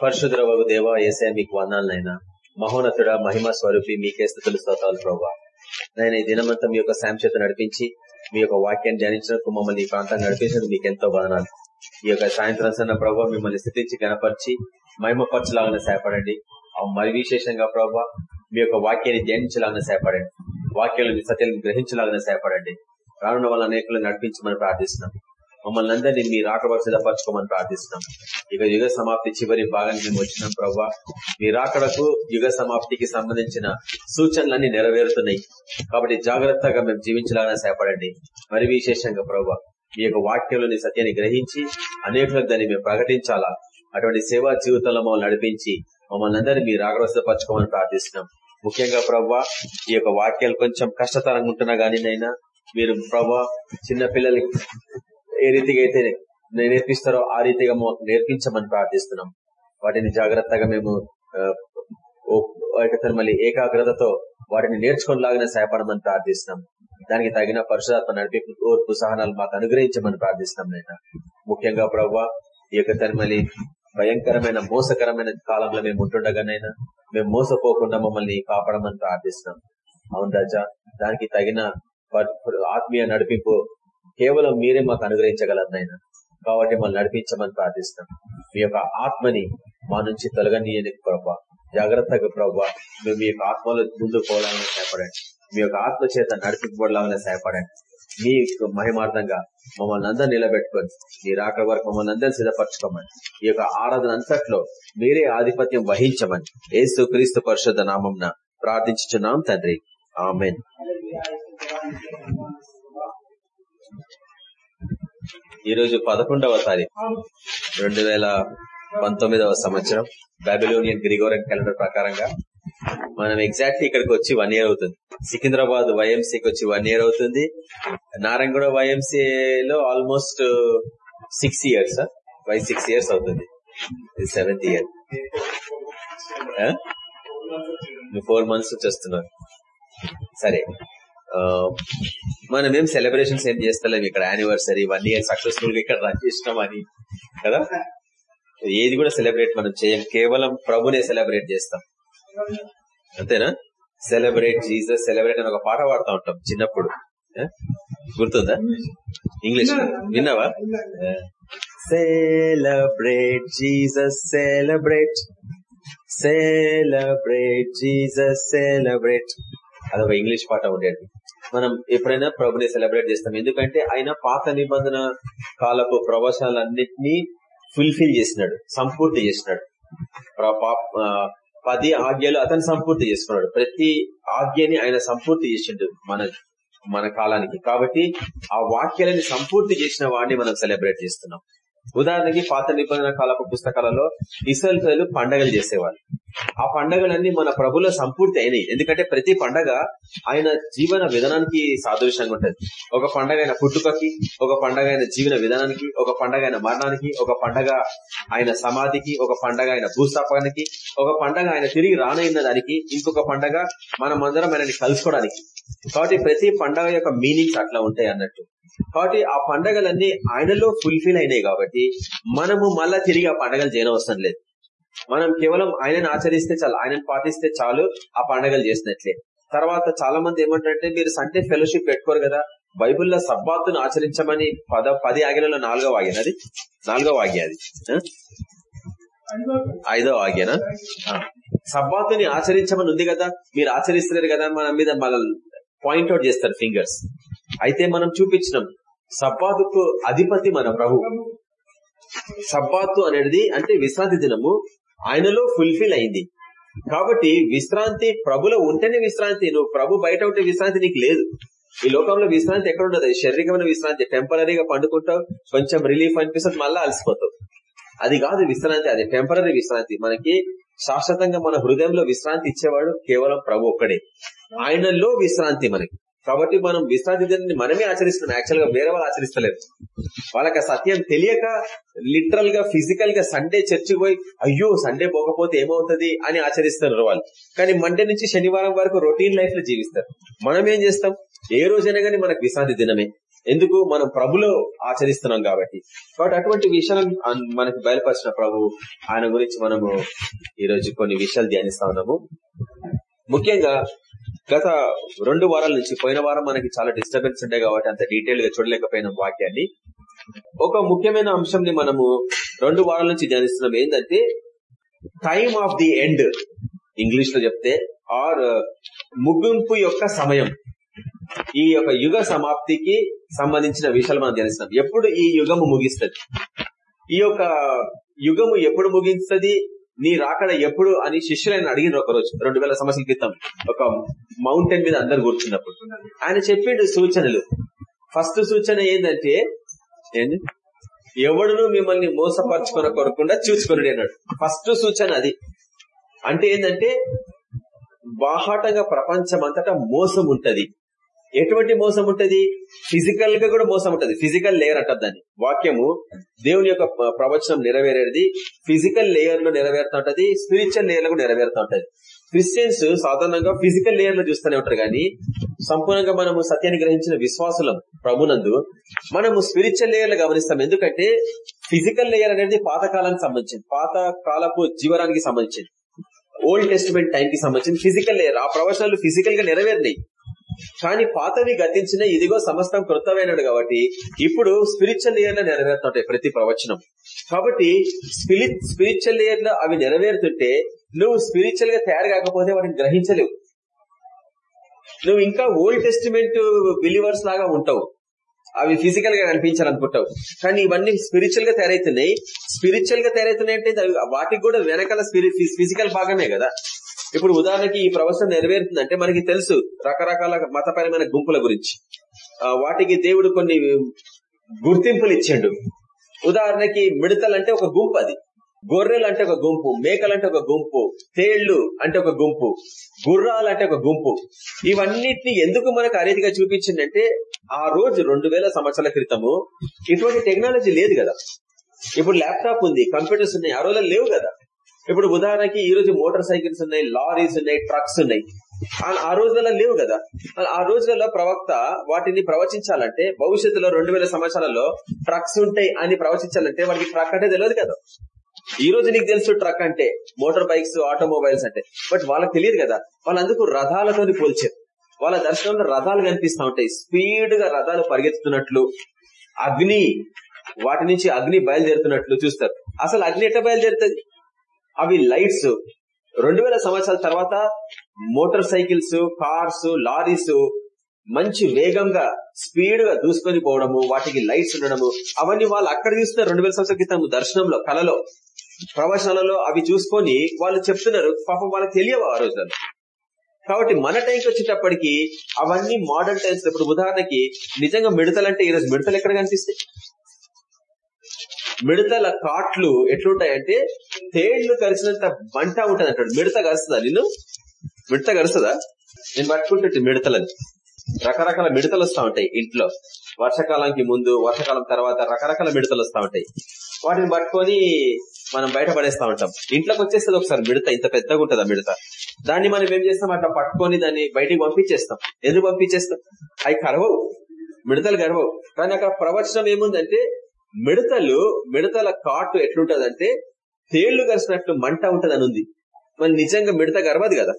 పరశుద్రవకు దేవ ఏసే మీకు వందాలనైనా మహోన్నతుడ మహిమ స్వరూపి మీకే స్థుతులు స్తోతాలు ప్రభావ నేను ఈ దినమంతా మీ యొక్క సాంక్షత నడిపించి మీ యొక్క వాక్యాన్ని ధ్యానించినందుకు మమ్మల్ని ఈ ప్రాంతాన్ని నడిపించినందుకు మీకు ఎంతో వదనాలు. ఈ యొక్క సాయంత్రం సన్న ప్రభావ మిమ్మల్ని స్థితించి గణపరిచి మహిమపరచలాగానే సేపడండి మరి విశేషంగా ప్రభావ మీ యొక్క వాక్యాన్ని ధ్యానించలాగానే సేపడండి వాక్యాలను సత్యాలను గ్రహించలాగానే సేపడండి రానున్న వాళ్ళ అనేకులను నడిపించమని ప్రార్థిస్తున్నాం. మమ్మల్ని అందరినీ మీ రాకడ సిద్ధపరచుకోమని ప్రార్థిస్తున్నాం. ఇక యుగ సమాప్తి చివరి భాగానికి మేము వచ్చినాం ప్రవ్వా. మీ రాకడకు యుగ సమాప్తికి సంబంధించిన సూచనలన్నీ నెరవేరుతున్నాయి. కాబట్టి జాగ్రత్తగా మేము జీవించాలని సేపడండి మరి విశేషంగా ప్రవ్వా మీ యొక్క వాక్యంలోని సత్యాన్ని గ్రహించి అనేకులకు దాన్ని మేము ప్రకటించాలా? అటువంటి సేవా జీవితంలో మమ్మల్ని నడిపించి మమ్మల్ని అందరినీ మీ రాగవసపరచుకోమని ప్రార్థిస్తున్నాం. ముఖ్యంగా ప్రవ్వా ఈ యొక్క వాక్యాలు కొంచెం కష్టతరంగా ఉంటున్నా గానీ నైనా మీరు ప్రభా చిన్న పిల్లలకి ఏ రీతిగా అయితే నేర్పిస్తారో ఆ రీతిగా నేర్పించమని ప్రార్థిస్తున్నాం. వాటిని జాగ్రత్తగా మేము మళ్ళీ ఏకాగ్రతతో వాటిని నేర్చుకునేలాగానే సహాయపడమని ప్రార్థిస్తున్నాం. దానికి తగిన పరిశుధాత్మ నడిపి ఓర్పు సహనాలు మాకు అనుగ్రహించమని ప్రార్థిస్తున్నాం నేను ముఖ్యంగా ప్రవ్వా ఈ యొక్క భయంకరమైన మోసకరమైన కాలంలో మేము ఉంటుండగానైనా మేము మోసపోకుండా మమ్మల్ని కాపాడమని ప్రార్థిస్తున్నాం. అవును రాజా దానికి తగిన ఆత్మీయ నడిపింపు కేవలం మీరే మాకు అనుగ్రహించగలరు కాబట్టి మమ్మల్ని నడిపించమని ప్రార్థిస్తాం. మీ యొక్క ఆత్మని మా నుంచి తొలగనీయని ప్రభావ జాగ్రత్తగా ప్రభావ మేము మీ యొక్క ఆత్మలో ముందుకు పోవాలని సహాయపడండి. మీ యొక్క ఆత్మ చేత నడిపించబడాలని సహాయపడండి. మీ మహిమార్థంగా మమ్మల్ని అందరు నిలబెట్టుకొని మీ రాక వరకు మమ్మల్ని అందరూ సిద్ధపరచుకోమని ఈ యొక్క ఆరాధన అంతట్లో మీరే ఆధిపత్యం వహించమని ఏసు క్రీస్తు పరిషత్ నామం ప్రార్థించున్నాం తండ్రి. ఆమెన్. ఈ రోజు పదకొండవ తారీఖు రెండు వేల పంతొమ్మిదవ సంవత్సరం. బాబిలోనియన్ గ్రిగోరియన్ క్యాలెండర్ ప్రకారంగా మనం ఎగ్జాక్ట్ ఇక్కడికి వచ్చి వన్ ఇయర్ అవుతుంది. సికింద్రాబాద్ వైఎంసీకి వచ్చి వన్ ఇయర్ అవుతుంది. Narayanguda వైఎంసీలో almost six years why six years అవుతుంది. Seventh year. ఫోర్ మంత్స్ చేస్తున్నారు సరే. మనం ఏం సెలబ్రేషన్స్ ఏం చేస్తలేం ఇక్కడ యానివర్సరీ వన్ ఇయర్ సక్సెస్ఫుల్గా ఇక్కడ రన్ అని కదా? ఏది కూడా సెలబ్రేట్ మనం చేయం కేవలం ప్రభునే సెలబ్రేట్ చేస్తాం. అంతేనా? సెలబ్రేట్ జీసస్ సెలబ్రేట్ అని ఒక పాట పాడుతూ ఉంటాం చిన్నప్పుడు. గుర్తుందా? ఇంగ్లీష్ విన్నావా? Celebrate Jesus celebrate celebrate Jesus celebrate అదొక ఇంగ్లీష్ పాట ఉండేది. మనం ఎప్పుడైనా ప్రభుని సెలబ్రేట్ చేస్తాం. ఎందుకంటే ఆయన పాత నిబంధన కాలపు ప్రవచనాలన్నింటినీ ఫుల్ఫిల్ చేసినాడు. సంపూర్తి చేసినాడు. పది ఆజ్ఞలు అతను సంపూర్తి చేసుకున్నాడు. ప్రతి ఆజ్ఞని ఆయన సంపూర్తి చేసిండు మన మన కాలానికి. కాబట్టి ఆ వాక్యాలని సంపూర్తి చేసిన వాడిని మనం సెలబ్రేట్ చేస్తున్నాం. ఉదాహరణకి పాత నిబంధన కాలపు పుస్తకాలలో ఇసల్ పండగలు చేసేవాళ్ళు. ఆ పండగలన్నీ మన ప్రభుల సంపూర్తి అయినాయి. ఎందుకంటే ప్రతి పండగ ఆయన జీవన విధానానికి సాదృశ్యంగా ఉంటది. ఒక పండగ ఆయన పుట్టుకకి ఒక పండగ ఆయన జీవన విధానానికి ఒక పండగ ఆయన మరణానికి ఒక పండగ ఆయన సమాధికి ఒక పండగ ఆయన భూస్థాపనానికి ఒక పండగ ఆయన తిరిగి రానయిన దానికి ఇంకొక పండగ మనం అందరం ఆయనని కలుసుకోవడానికి. కాబట్టి ప్రతి పండగ యొక్క మీనింగ్స్ అట్లా ఉంటాయి అన్నట్టు. కాబట్టి ఆ పండగలన్నీ ఆయనలో ఫుల్ఫిల్ అయినాయి కాబట్టి మనము మళ్ళా తిరిగి ఆ పండగలు చేయనవసరం లేదు. మనం కేవలం ఆయనను ఆచరిస్తే చాలు ఆయనను పాటిస్తే చాలు ఆ పండగలు చేసినట్లే. తర్వాత చాలా మంది ఏమంటారంటే మీరు సండే ఫెలోషిప్ పెట్టుకోరు కదా బైబుల్లో సబ్బాతును ఆచరించమని పద పది ఆజ్ఞలలో నాలుగో ఆజ్ఞ అది? నాలుగో ఆజ్ఞ అది. ఐదో ఆజ్ఞనా? సబ్బాతుని ఆచరించమని ఉంది కదా మీరు ఆచరిస్తున్నారు కదా మన మీద మన పాయింట్అవుట్ చేస్తారు ఫింగర్స్ అయితే మనం చూపించినాం. సబ్బాతుకు అధిపతి మన ప్రభు. సబ్బాతు అనేది అంటే విశ్రాంతి దినము ఆయనలో ఫుల్ఫిల్ అయింది. కాబట్టి విశ్రాంతి ప్రభులో ఉంటేనే విశ్రాంతి నువ్వు ప్రభు బయట ఉంటే విశ్రాంతి నీకు లేదు. ఈ లోకంలో విశ్రాంతి ఎక్కడ ఉండదు శారీరకమైన విశ్రాంతి టెంపరీగా పండుకుంటావు కొంచెం రిలీఫ్ అనిపిస్తుంది మళ్ళీ అలసిపోతావు. అది కాదు విశ్రాంతి అది టెంపరీ విశ్రాంతి. మనకి శాశ్వతంగా మన హృదయంలో విశ్రాంతి ఇచ్చేవాడు కేవలం ప్రభు ఒక్కడే. ఆయనలో విశ్రాంతి మనకి. కాబట్టి మనం విశ్రాంతి దినాన్ని మనమే ఆచరిస్తున్నాం. యాక్చువల్గా వేరే వాళ్ళు ఆచరిస్తలేదు. వాళ్ళకి సత్యం తెలియక లిటరల్గా ఫిజికల్గా సండే చర్చి పోయి అయ్యో సండే పోకపోతే ఏమవుతుంది అని ఆచరిస్తున్నారు వాళ్ళు. కానీ మండే నుంచి శనివారం వరకు రొటీన్ లైఫ్లో జీవిస్తారు. మనం ఏం చేస్తాం? ఏ రోజైనా గానీ మనకు విశ్రాంతి దినమే ఎందుకు? మనం ప్రభులో ఆచరిస్తున్నాం కాబట్టి. కాబట్టి అటువంటి విషయాలను మనకి బయలుపరిచిన ప్రభు. ఆయన గురించి మనము ఈరోజు కొన్ని విషయాలు ధ్యానిస్తా ఉన్నాము. ముఖ్యంగా గత రెండు వారాల నుంచి పోయిన వారం మనకి చాలా డిస్టర్బెన్స్ ఉండే కాబట్టి అంత డీటెయిల్గా చూడలేకపోయిన వాక్యాన్ని. ఒక ముఖ్యమైన అంశంని మనము రెండు వారాల నుంచి ధ్యానిస్తున్నాం. ఏంటంటే టైమ్ ఆఫ్ ది ఎండ్ ఇంగ్లీష్లో చెప్తే ఆర్ ముగింపు యొక్క సమయం. ఈ యొక్క యుగ సమాప్తికి సంబంధించిన విషయాలు మనం ధ్యానిస్తున్నాం. ఎప్పుడు ఈ యుగము ముగిస్తుంది? ఈ యొక్క యుగము ఎప్పుడు ముగిస్తుంది? నీ రాకడ ఎప్పుడు అని శిష్యులైన అడిగిన ఒక రోజు రెండు వేల సంవత్సరాల క్రితం ఒక మౌంటైన్ మీద అందరు కూర్చున్నప్పుడు. ఆయన చెప్పిండు సూచనలు. ఫస్ట్ సూచన ఏంటంటే ఏంది? ఎవడును మిమ్మల్ని మోసపరచుకున్న కొరకుండా చూసుకుని అన్నాడు. ఫస్ట్ సూచన అది. అంటే ఏంటంటే బాహాటంగా ప్రపంచం అంతటా మోసం ఉంటది ఎటువంటి మోసం ఉంటది? ఫిజికల్గా కూడా మోసం ఉంటది. ఫిజికల్ లేయర్ అంటారు దాన్ని. వాక్యము దేవుని యొక్క ప్రవచనం నెరవేరేది. ఫిజికల్ లేయర్లో నెరవేరుతూ ఉంటది. స్పిరిచువల్ లేయర్లో నెరవేరుతూ ఉంటది. క్రిస్టియన్స్ సాధారణంగా ఫిజికల్ లేయర్లో చూస్తూనే ఉంటారు కానీ సంపూర్ణంగా మనము సత్యాన్ని గ్రహించిన విశ్వాసులం ప్రభునందు మనము స్పిరిచువల్ లేయర్లో గమనిస్తాం. ఎందుకంటే ఫిజికల్ లేయర్ అనేది పాత కాలానికి సంబంధించింది. పాత కాలపు జీవనానికి సంబంధించింది. ఓల్డ్ టెస్టిమెంట్ టైం కి సంబంధించిన ఫిజికల్ లేయర్ ఆ ప్రవచనాలు ఫిజికల్గా నెరవేరినాయి. కానీ పాతవి గతించిన ఇదిగో సమస్తం కృతమైనడు కాబట్టి ఇప్పుడు స్పిరిచువల్ లేయర్లో నెరవేరుతుంటాయి ప్రతి ప్రవచనం. కాబట్టి స్పిరిచువల్ లేయర్లో అవి నెరవేరుతుంటే నువ్వు స్పిరిచువల్గా తయారు కాకపోతే వాటిని గ్రహించలేవు. నువ్వు ఇంకా ఓల్డ్ టెస్టిమెంట్ బిలీవర్స్ లాగా ఉంటావు. అవి ఫిజికల్గా కనిపించాలనుకుంటావు. కానీ ఇవన్నీ స్పిరిచువల్గా తయారైతున్నాయి స్పిరిచువల్గా తయారైతున్నాయి అంటే వాటికి కూడా వెనకాల ఫిజికల్ భాగమే కదా. ఇప్పుడు ఉదాహరణకి ఈ ప్రవచనం నెరవేరుతుందంటే మనకి తెలుసు రకరకాల మతపరమైన గుంపుల గురించి. వాటికి దేవుడు కొన్ని గుర్తింపులు ఇచ్చాడు. ఉదాహరణకి మిడతలంటే ఒక గుంపు అది. గొర్రెలు అంటే ఒక గుంపు మేకలంటే ఒక గుంపు తేళ్ళు అంటే ఒక గుంపు గుర్రాలు అంటే ఒక గుంపు. ఇవన్నిటిని ఎందుకు మనకు ఆ చూపించిందంటే ఆ రోజు రెండు వేల సంవత్సరాల క్రితము ఇటువంటి టెక్నాలజీ లేదు కదా. ఇప్పుడు ల్యాప్టాప్ ఉంది కంప్యూటర్స్ ఉన్నాయి ఆ రోజుల్లో లేవు కదా. ఇప్పుడు ఉదాహరణకి ఈ రోజు మోటార్ సైకిల్స్ ఉన్నాయి లారీస్ ఉన్నాయి ట్రక్స్ ఉన్నాయి. ఆ రోజులలో లేవు కదా. ఆ రోజులలో ప్రవక్త వాటిని ప్రవచించాలంటే భవిష్యత్తులో రెండు వేల సంవత్సరాలలో ట్రక్స్ ఉంటాయి అని ప్రవచించాలంటే వాడికి ట్రక్ అంటే తెలియదు కదా. ఈ రోజు నీకు తెలుసు ట్రక్ అంటే మోటార్ బైక్స్ ఆటోమొబైల్స్ అంటే. బట్ వాళ్ళకి తెలియదు కదా. వాళ్ళందుకు రథాలతో పోల్చారు. వాళ్ళ దర్శనంలో రథాలు కనిపిస్తా ఉంటాయి. స్పీడ్గా రథాలు పరిగెత్తుతున్నట్లు అగ్ని వాటి నుంచి అగ్ని బయలుదేరుతున్నట్లు చూస్తారు. అసలు అగ్ని ఎట్లా బయలుదేరుతుంది? అవి లైట్స్. రెండు వేల సంవత్సరాల తర్వాత మోటార్ సైకిల్స్ కార్స్ లారీస్ మంచి వేగంగా స్పీడ్గా దూసుకొని పోవడము వాటికి లైట్స్ ఉండడము అవన్నీ వాళ్ళు అక్కడ చూస్తే రెండు వేల సంవత్సరాల క్రితం దర్శనంలో కళలో ప్రవచనాలలో అవి చూసుకొని వాళ్ళు చెప్తున్నారు. పాపం వాళ్ళకి తెలియవు ఆ రోజుల్లో. కాబట్టి మన టైంకి వచ్చేటప్పటికి అవన్నీ మోడర్న్ టైమ్స్. ఇప్పుడు ఉదాహరణకి నిజంగా మిడతలంటే ఈ రోజు మిడతలు ఎక్కడ కనిపిస్తాయి? మిడతల కాట్లు ఎట్లుంటాయంటే తేళ్ళు కలిసినంత బంట ఉంటుంది అంటాడు. మిడత కలుస్తుందా నిన్ను? మిడత కలుస్తుందా నేను పట్టుకుంటే మిడతలని. రకరకాల మిడతలు వస్తా ఉంటాయి ఇంట్లో. వర్షాకాలానికి ముందు వర్షకాలం తర్వాత రకరకాల మిడతలు వస్తా ఉంటాయి. వాటిని పట్టుకొని మనం బయట పడేస్తా ఉంటాం. ఇంట్లోకి వచ్చేస్తుంది ఒకసారి మిడత. ఇంత పెద్దగా ఉంటుంది ఆ మిడత. దాన్ని మనం ఏం చేస్తాం? అట్లా పట్టుకొని దాన్ని బయటికి పంపించేస్తాం. ఎందుకు పంపించేస్తాం? అవి కరవవు. మిడతలు గర్వవు కానీ అక్కడ ప్రవచనం ఏముందంటే మిడతలు మిడతల కాటు ఎట్లుంటదంటే తేళ్ళు కలిసినట్లు మంట ఉంటదని ఉంది మరి నిజంగా మిడత గర్వది కదా.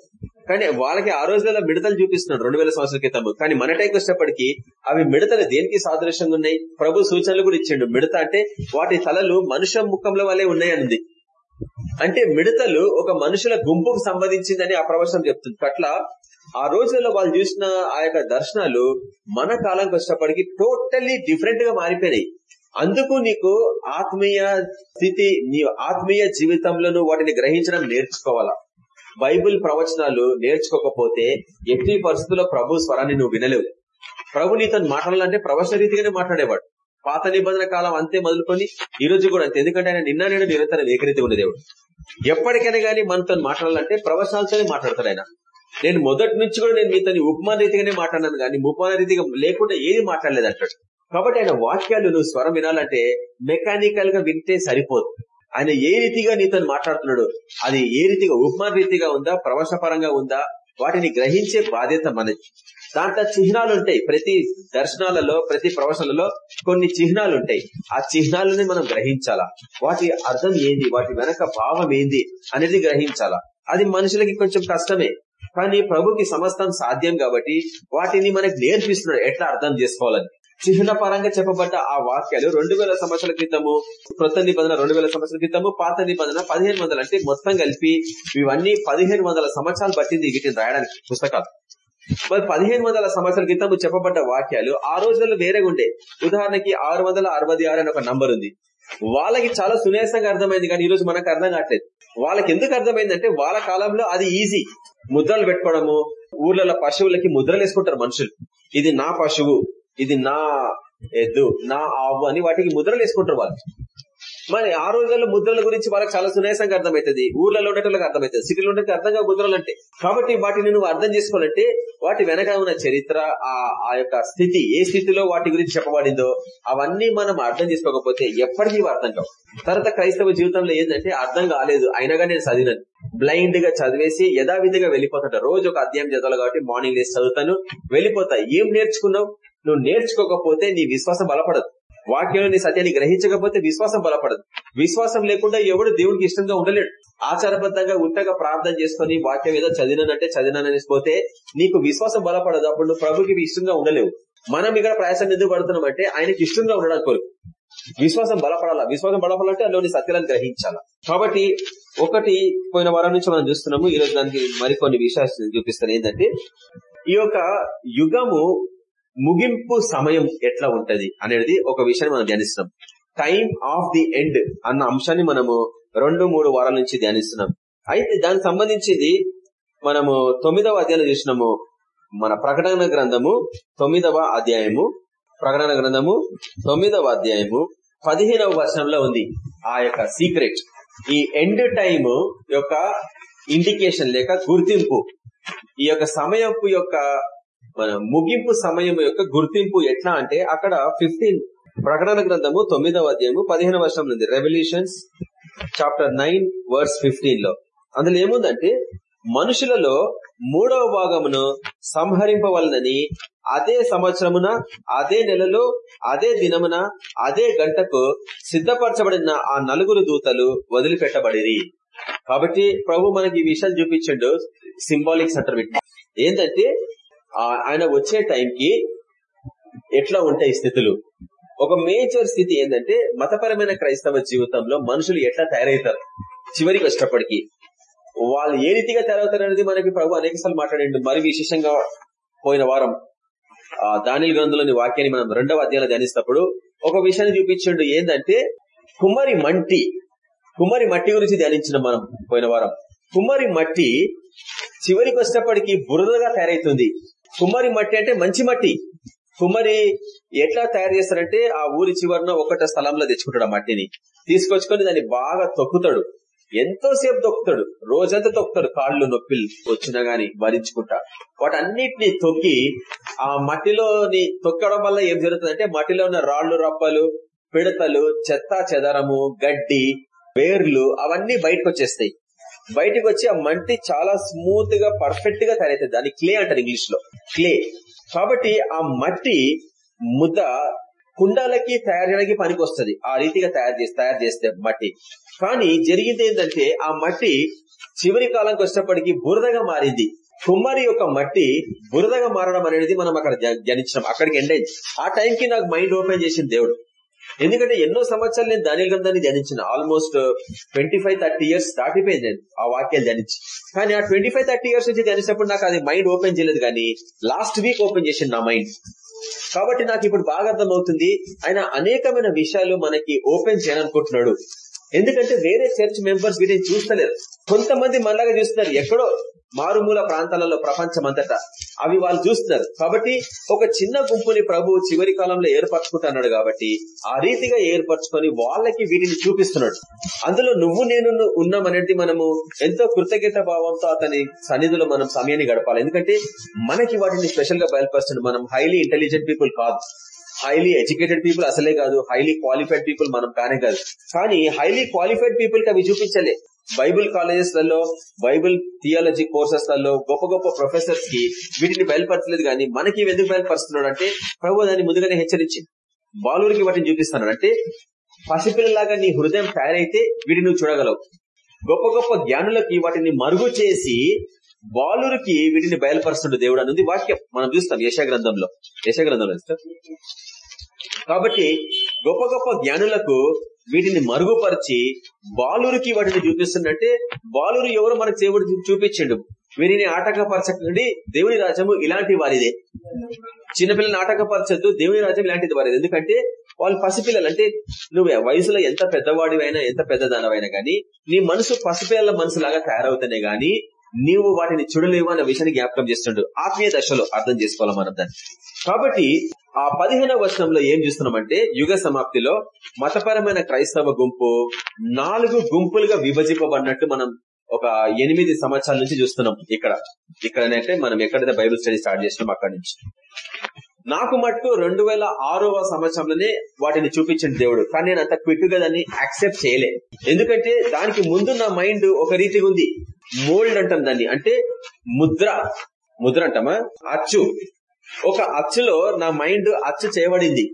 కానీ వాళ్ళకి ఆ రోజులలో మిడతలు చూపిస్తున్నాడు రెండు వేల సంవత్సరాల క్రితం. కానీ మన టైంకి వచ్చేటప్పటికి అవి మిడతలు దేనికి సాదృశ్యంగా ఉన్నాయి? ప్రభు సూచనలు కూడా ఇచ్చిండు. మిడత అంటే వాటి తలలు మనుష్య ముఖంలో వల్లే ఉన్నాయనుంది. అంటే మిడతలు ఒక మనుషుల గుంపుకు సంబంధించిందని ఆ ప్రవచనం చెప్తుంది. అట్లా ఆ రోజుల్లో వాళ్ళు చూసిన ఆ యొక్క దర్శనాలు మన కాలంకి వచ్చేటప్పటికి టోటల్లీ డిఫరెంట్గా మారిపోయినాయి. అందుకు నీకు ఆత్మీయ స్థితి నీ ఆత్మీయ జీవితంలో వాటిని గ్రహించడం నేర్చుకోవాలా? బైబుల్ ప్రవచనాలు నేర్చుకోకపోతే ఎట్టి పరిస్థితుల్లో ప్రభు స్వరాన్ని నువ్వు వినలేవు. ప్రభు నీతో మాట్లాడాలంటే ప్రవచన రీతిగానే మాట్లాడేవాడు. పాత నిబంధన కాలం అంతే మొదలుకొని ఈ రోజు కూడా అంతే. ఎందుకంటే ఆయన నిన్న నేను నిరంతరం ఏకరీతి ఉన్న దేవుడు. ఎప్పటికైనా గానీ మనతో మాట్లాడాలంటే ప్రవచనాలతోనే మాట్లాడతాడు ఆయన. నేను మొదటి నుంచి కూడా నేను మీతో ఉపమాన రీతిగానే మాట్లాడినాను కానీ ఉపమాన రీతిగా లేకుండా ఏది మాట్లాడలేదు అంటాడు. కాబట్టి ఆయన వాక్యాలు నువ్వు స్వరం వినాలంటే మెకానికల్గా వింటే సరిపోదు. ఆయన ఏ రీతిగా నీతో మాట్లాడుతున్నాడు అది ఏ రీతిగా ఉపమాన రీతిగా ఉందా ప్రవచపరంగా ఉందా వాటిని గ్రహించే బాధ్యత మనది. దాంట్లో చిహ్నాలు ఉంటాయి. ప్రతి దర్శనాలలో ప్రతి ప్రవచనలలో కొన్ని చిహ్నాలు ఉంటాయి. ఆ చిహ్నాలని మనం గ్రహించాలా? వాటి అర్థం ఏంది? వాటి వెనక భావం ఏంది? అనేది గ్రహించాలా? అది మనుషులకి కొంచెం కష్టమే. కానీ ప్రభుకి సమస్తం సాధ్యం కాబట్టి వాటిని మనకు నేర్పిస్తున్నాడు. ఎట్లా అర్థం చేసుకోవాలని. చిహ్న పరంగా చెప్పబడ్డ ఆ వాక్యాలు రెండు వేల సంవత్సరాల క్రితము కృత నిబంధన రెండు వేల సంవత్సరాల క్రితము పాత నిబంధన పదిహేను వందలు అంటే మొత్తం కలిపి ఇవన్నీ పదిహేను వందల సంవత్సరాలు పట్టింది వీటిని రాయడానికి పుస్తకాలు. మరి పదిహేను వందల సంవత్సరాల క్రితం చెప్పబడ్డ వాక్యాలు ఆ రోజుల్లో వేరే ఉండే. ఉదాహరణకి ఆరు వందల అరవై ఆరు అని ఒక నంబర్ ఉంది. వాళ్ళకి చాలా సున్యాసంగా అర్థమైంది కానీ ఈ రోజు మనకు అర్థం కావట్లేదు. వాళ్ళకి ఎందుకు అర్థమైందంటే వాళ్ళ కాలంలో అది ఈజీ ముద్రలు పెట్టుకోవడము ఊర్లలో పశువులకి ముద్రలు వేసుకుంటారు మనుషులు. ఇది నా పశువు ఇది నా ఎద్దు నా ఆవు అని వాటికి ముద్రలు వేసుకుంటారు వాళ్ళు. మరి ఆ రోజుల్లో ముద్రల గురించి వాళ్ళకి చాలా సునాయాసంగా అర్థమవుతుంది. ఊర్లలో ఉండేటోళ్ళకి అర్థమవుతుంది. సిటీలో ఉండే అర్థంగా ముద్రలు అంటే కాబట్టి వాటిని నువ్వు అర్థం చేసుకోవాలంటే వాటి వెనక ఉన్న చరిత్ర ఆ ఆ యొక్క స్థితి ఏ స్థితిలో వాటి గురించి చెప్పబడిందో అవన్నీ మనం అర్థం చేసుకోకపోతే ఎప్పటికీ అర్థం కావు. తర్వాత క్రైస్తవ జీవితంలో ఏంటంటే అర్థం కాలేదు. అయినగా నేను చదివినాను. బ్లైండ్గా చదివేసి యథావిధిగా వెళ్ళిపోతాడు రోజు ఒక అధ్యాయం చదవాలి కాబట్టి మార్నింగ్ లేసి చదువుతాను. వెళ్ళిపోతా. ఏం నేర్చుకున్నావు? నువ్వు నేర్చుకోకపోతే నీ విశ్వాసం బలపడదు. వాక్యంలో నీ సత్యాన్ని గ్రహించకపోతే విశ్వాసం బలపడదు. విశ్వాసం లేకుండా ఎవడు దేవుడికి ఇష్టంగా ఉండలేడు. ఆచారబద్ధంగా ఉత్తగా ప్రార్థన చేసుకుని వాక్యం ఏదో చదివినానంటే చదివినానని పోతే నీకు విశ్వాసం బలపడదు. అప్పుడు నువ్వు ప్రభుకి ఇష్టంగా ఉండలేవు. మనం ఇక్కడ ప్రయాసం ఎందుకు పడుతున్నాం అంటే ఆయనకి ఇష్టంగా ఉండడానికి కోరు విశ్వాసం బలపడాలా? విశ్వాసం బలపడాలంటే అందులోని సత్యాలను గ్రహించాలా? కాబట్టి ఒకటి పోయిన వారం నుంచి మనం చూస్తున్నాము. ఈ రోజు దానికి మరికొన్ని విషయాలు చూపిస్తాను. ఏంటంటే ఈ యొక్క యుగము ముగింపు సమయం ఎట్లా ఉంటది అనేది ఒక విషయాన్ని మనం ధ్యానిస్తున్నాం. టైం ఆఫ్ ది ఎండ్ అన్న అంశాన్ని మనము రెండు మూడు వారాల నుంచి ధ్యానిస్తున్నాం. అయితే దానికి సంబంధించింది మనము తొమ్మిదవ అధ్యాయం చూసినాము. మన ప్రకటన గ్రంథము తొమ్మిదవ అధ్యాయము ప్రకటన గ్రంథము తొమ్మిదవ అధ్యాయము పదిహేనవ వర్షంలో ఉంది. ఆ యొక్క సీక్రెట్ ఈ ఎండ్ టైమ్ యొక్క ఇండికేషన్ లేక గుర్తింపు. ఈ యొక్క సమయపు యొక్క మన ముగింపు సమయం యొక్క గుర్తింపు ఎట్లా అంటే అక్కడ ఫిఫ్టీన్ ప్రకటన గ్రంథము తొమ్మిదవ అధ్యాయము పదిహేను వర్షం ఉంది రెవల్యూషన్స్ చాప్టర్ నైన్ వర్స్ ఫిఫ్టీన్లో. అందులో ఏముందంటే మనుషులలో మూడవ భాగమును సంహరింపవలనని అదే సంవత్సరమున అదే నెలలో అదే దినమున అదే గంటకు సిద్ధపరచబడిన ఆ నలుగురు దూతలు వదిలిపెట్టబడిరి. కాబట్టి ప్రభు మనకి ఈ విషయాలు చూపించండు సింబాలిక్స్ అంటారు ఏంటంటే ఆయన వచ్చే టైంకి ఎట్లా ఉంటాయి స్థితులు? ఒక మేజర్ స్థితి ఏంటంటే మతపరమైన క్రైస్తవ జీవితంలో మనుషులు ఎట్లా తయారవుతారు? చివరికి వచ్చినప్పటికీ వాళ్ళు ఏ రీతిగా తయారవుతారు అనేది మనకి ప్రభు అనేక సార్లు మాట్లాడండి. మరి విశేషంగా పోయిన వారం ఆ దానిల గ్రంథంలోని వాక్యాన్ని మనం రెండవ అధ్యాయంలో ధ్యానిస్తున్నప్పుడు ఒక విషయాన్ని చూపించండు. ఏంటంటే కుమరి మట్టి కుమరి మట్టి గురించి ధ్యానించిన మనం పోయిన వారం. కుమరి మట్టి చివరికి వచ్చినప్పటికీ బురదగా తయారైతుంది కుమ్మరి మట్టి అంటే మంచి మట్టి. కుమ్మరి ఎట్లా తయారు చేస్తారంటే ఆ ఊరి చివరిన ఒకట స్థలంలో తెచ్చుకుంటాడు ఆ మట్టిని. తీసుకొచ్చుకొని దాన్ని బాగా తొక్కుతాడు. ఎంతో సేపు తొక్కుతాడు. రోజంతా తొక్కుతాడు కాళ్ళు నొప్పిలు వచ్చినా గాని భరించుకుంటా. వాటన్నిటిని తొక్కి ఆ మట్టిలోని తొక్కడం వల్ల ఏం జరుగుతుందంటే మట్టిలో ఉన్న రాళ్ళు రప్పలు పిడతలు చెత్త చెదరము గడ్డి వేర్లు అవన్నీ బయటకు వచ్చేస్తాయి బయటకు వచ్చి ఆ మట్టి చాలా స్మూత్గా పర్ఫెక్ట్గా తయారైతుంది దాన్ని క్లే అంటారు ఇంగ్లీష్లో క్లే. కాబట్టి ఆ మట్టి ముద్ద కుండాలకి తయారు చేయడానికి పనికి వస్తుంది ఆ రీతిగా తయారు చేసి తయారు చేస్తే మట్టి. కానీ జరిగింది ఏంటంటే ఆ మట్టి చివరి కాలంకి వచ్చినప్పటికీ బురదగా మారింది. కుమ్మరి యొక్క మట్టి బురదగా మారడం అనేది మనం అక్కడ జనించాం అక్కడికి ఎండ్ ఆ టైంకి నాకు మైండ్ ఓపెన్ చేసింది దేవుడు. ఎందుకంటే ఎన్నో సంవత్సరాలు నేను దాని గ్రంథాన్ని ధ్యానించిన. Almost twenty five thirty years దాటిపోయింది నేను ఆ వాక్యాలు ధ్యానించి. కానీ ఆ ట్వంటీ ఫైవ్ థర్టీ ఇయర్స్ నుంచి ధ్యానించినప్పుడు నాకు అది మైండ్ ఓపెన్ చేయలేదు కానీ లాస్ట్ వీక్ ఓపెన్ చేసింది నా మైండ్ కాబట్టి నాకు ఇప్పుడు బాగా అర్థమవుతుంది. ఆయన అనేకమైన విషయాలు మనకి ఓపెన్ చేయాలనుకుంటున్నాడు. ఎందుకంటే వేరే చర్చ్ మెంబర్స్ వీటిని చూస్తలేరు. కొంతమంది మనలాగా చూస్తున్నారు. ఎక్కడో మారుమూల ప్రాంతాలలో ప్రపంచమంతట. అవి వాళ్ళు చూస్తున్నారు. కాబట్టి ఒక చిన్న గుంపుని ప్రభు చివరి కాలంలో ఏర్పరచుకుంటున్నాడు కాబట్టి ఆ రీతిగా ఏర్పరచుకొని వాళ్ళకి వీటిని చూపిస్తున్నాడు. అందులో నువ్వు నేను ఉన్నామనేది మనము ఎంతో కృతజ్ఞత భావంతో అతని సన్నిధిలో మనం సమయాన్ని గడపాలి. ఎందుకంటే మనకి వాటిని స్పెషల్గా బయలుపరుస్తుంది మనం హైలీ ఇంటెలిజెంట్ పీపుల్ కాదు. హైలీ ఎడ్యుకేటెడ్ పీపుల్ అసలే కాదు. హైలీ క్వాలిఫైడ్ పీపుల్ మనం కానే కాదు. కానీ హైలీ క్వాలిఫైడ్ పీపుల్కి అవి చూపించలే. బైబుల్ కాలేజెస్లలో బైబుల్ థియాలజీ కోర్సెస్లలో గొప్ప గొప్ప ప్రొఫెసర్స్కి వీటిని బయలుపరచలేదు కానీ మనకి ఎందుకు బయలుపరుస్తున్నాడు అంటే ప్రభు దాన్ని ముందుగానే హెచ్చరించింది బాలుడికి వాటిని చూపిస్తున్నాడు. అంటే పసిపిల్లలాగా నీ హృదయం తయారైతే వీటిని నువ్వు చూడగలవు. గొప్ప గొప్ప జ్ఞానులకి వాటిని మరుగు చేసి బాలురికి వీటిని బయలుపరుస్తుండే దేవుడు అనేది వాక్యం. మనం చూస్తాం యశాగ్రంథంలో యశాగ్రంథంలో కాబట్టి గొప్ప గొప్ప జ్ఞానులకు వీటిని మరుగుపరిచి బాలురికి వాటిని చూపిస్తుందంటే బాలురు ఎవరు మనకు దేవుడు చూపించండు? వీరిని ఆటంకపరచకండి. దేవుని రాజ్యము ఇలాంటి వారిదే. చిన్నపిల్లని ఆటంకపరచద్దు. దేవుని రాజ్యం ఇలాంటిది వారిది. ఎందుకంటే వాళ్ళు పసిపిల్లలు. అంటే నువ్వు వయసులో ఎంత పెద్దవాడివైనా ఎంత పెద్దదానవైనా గానీ నీ మనసు పసిపిల్లల మనసు లాగా తయారవుతానే గాని నీవు వాటిని చూడలేవు అన్న విషయాన్ని జ్ఞాపకం చేస్తుండడు ఆత్మీయ దశలో అర్థం చేసుకోవాలి మనం దాన్ని? కాబట్టి ఆ పదిహేనవ వర్షంలో ఏం చూస్తున్నామంటే యుగ సమాప్తిలో మతపరమైన క్రైస్తవ గుంపు నాలుగు గుంపులుగా విభజింపబడినట్టు మనం ఒక ఎనిమిది సంవత్సరాల నుంచి చూస్తున్నాం ఇక్కడ. ఇక్కడనైతే మనం ఎక్కడైతే బైబుల్ స్టడీ స్టార్ట్ చేసినాం అక్కడి నుంచి. నాకు మట్టు రెండు వేల ఆరవ సంవత్సరంలోనే వాటిని చూపించిన దేవుడు. కానీ నేను అంత క్విక్గా దాన్ని యాక్సెప్ట్ చేయలే. ఎందుకంటే దానికి ముందు నా మైండ్ ఒక రీతిగా ఉంది. మోల్డ్ అంటాం దాన్ని. అంటే ముద్ర. ముద్ర అంటామా? అచ్చు. ఒక అచ్చులో నా మైండ్ అచ్చు చేయబడింది.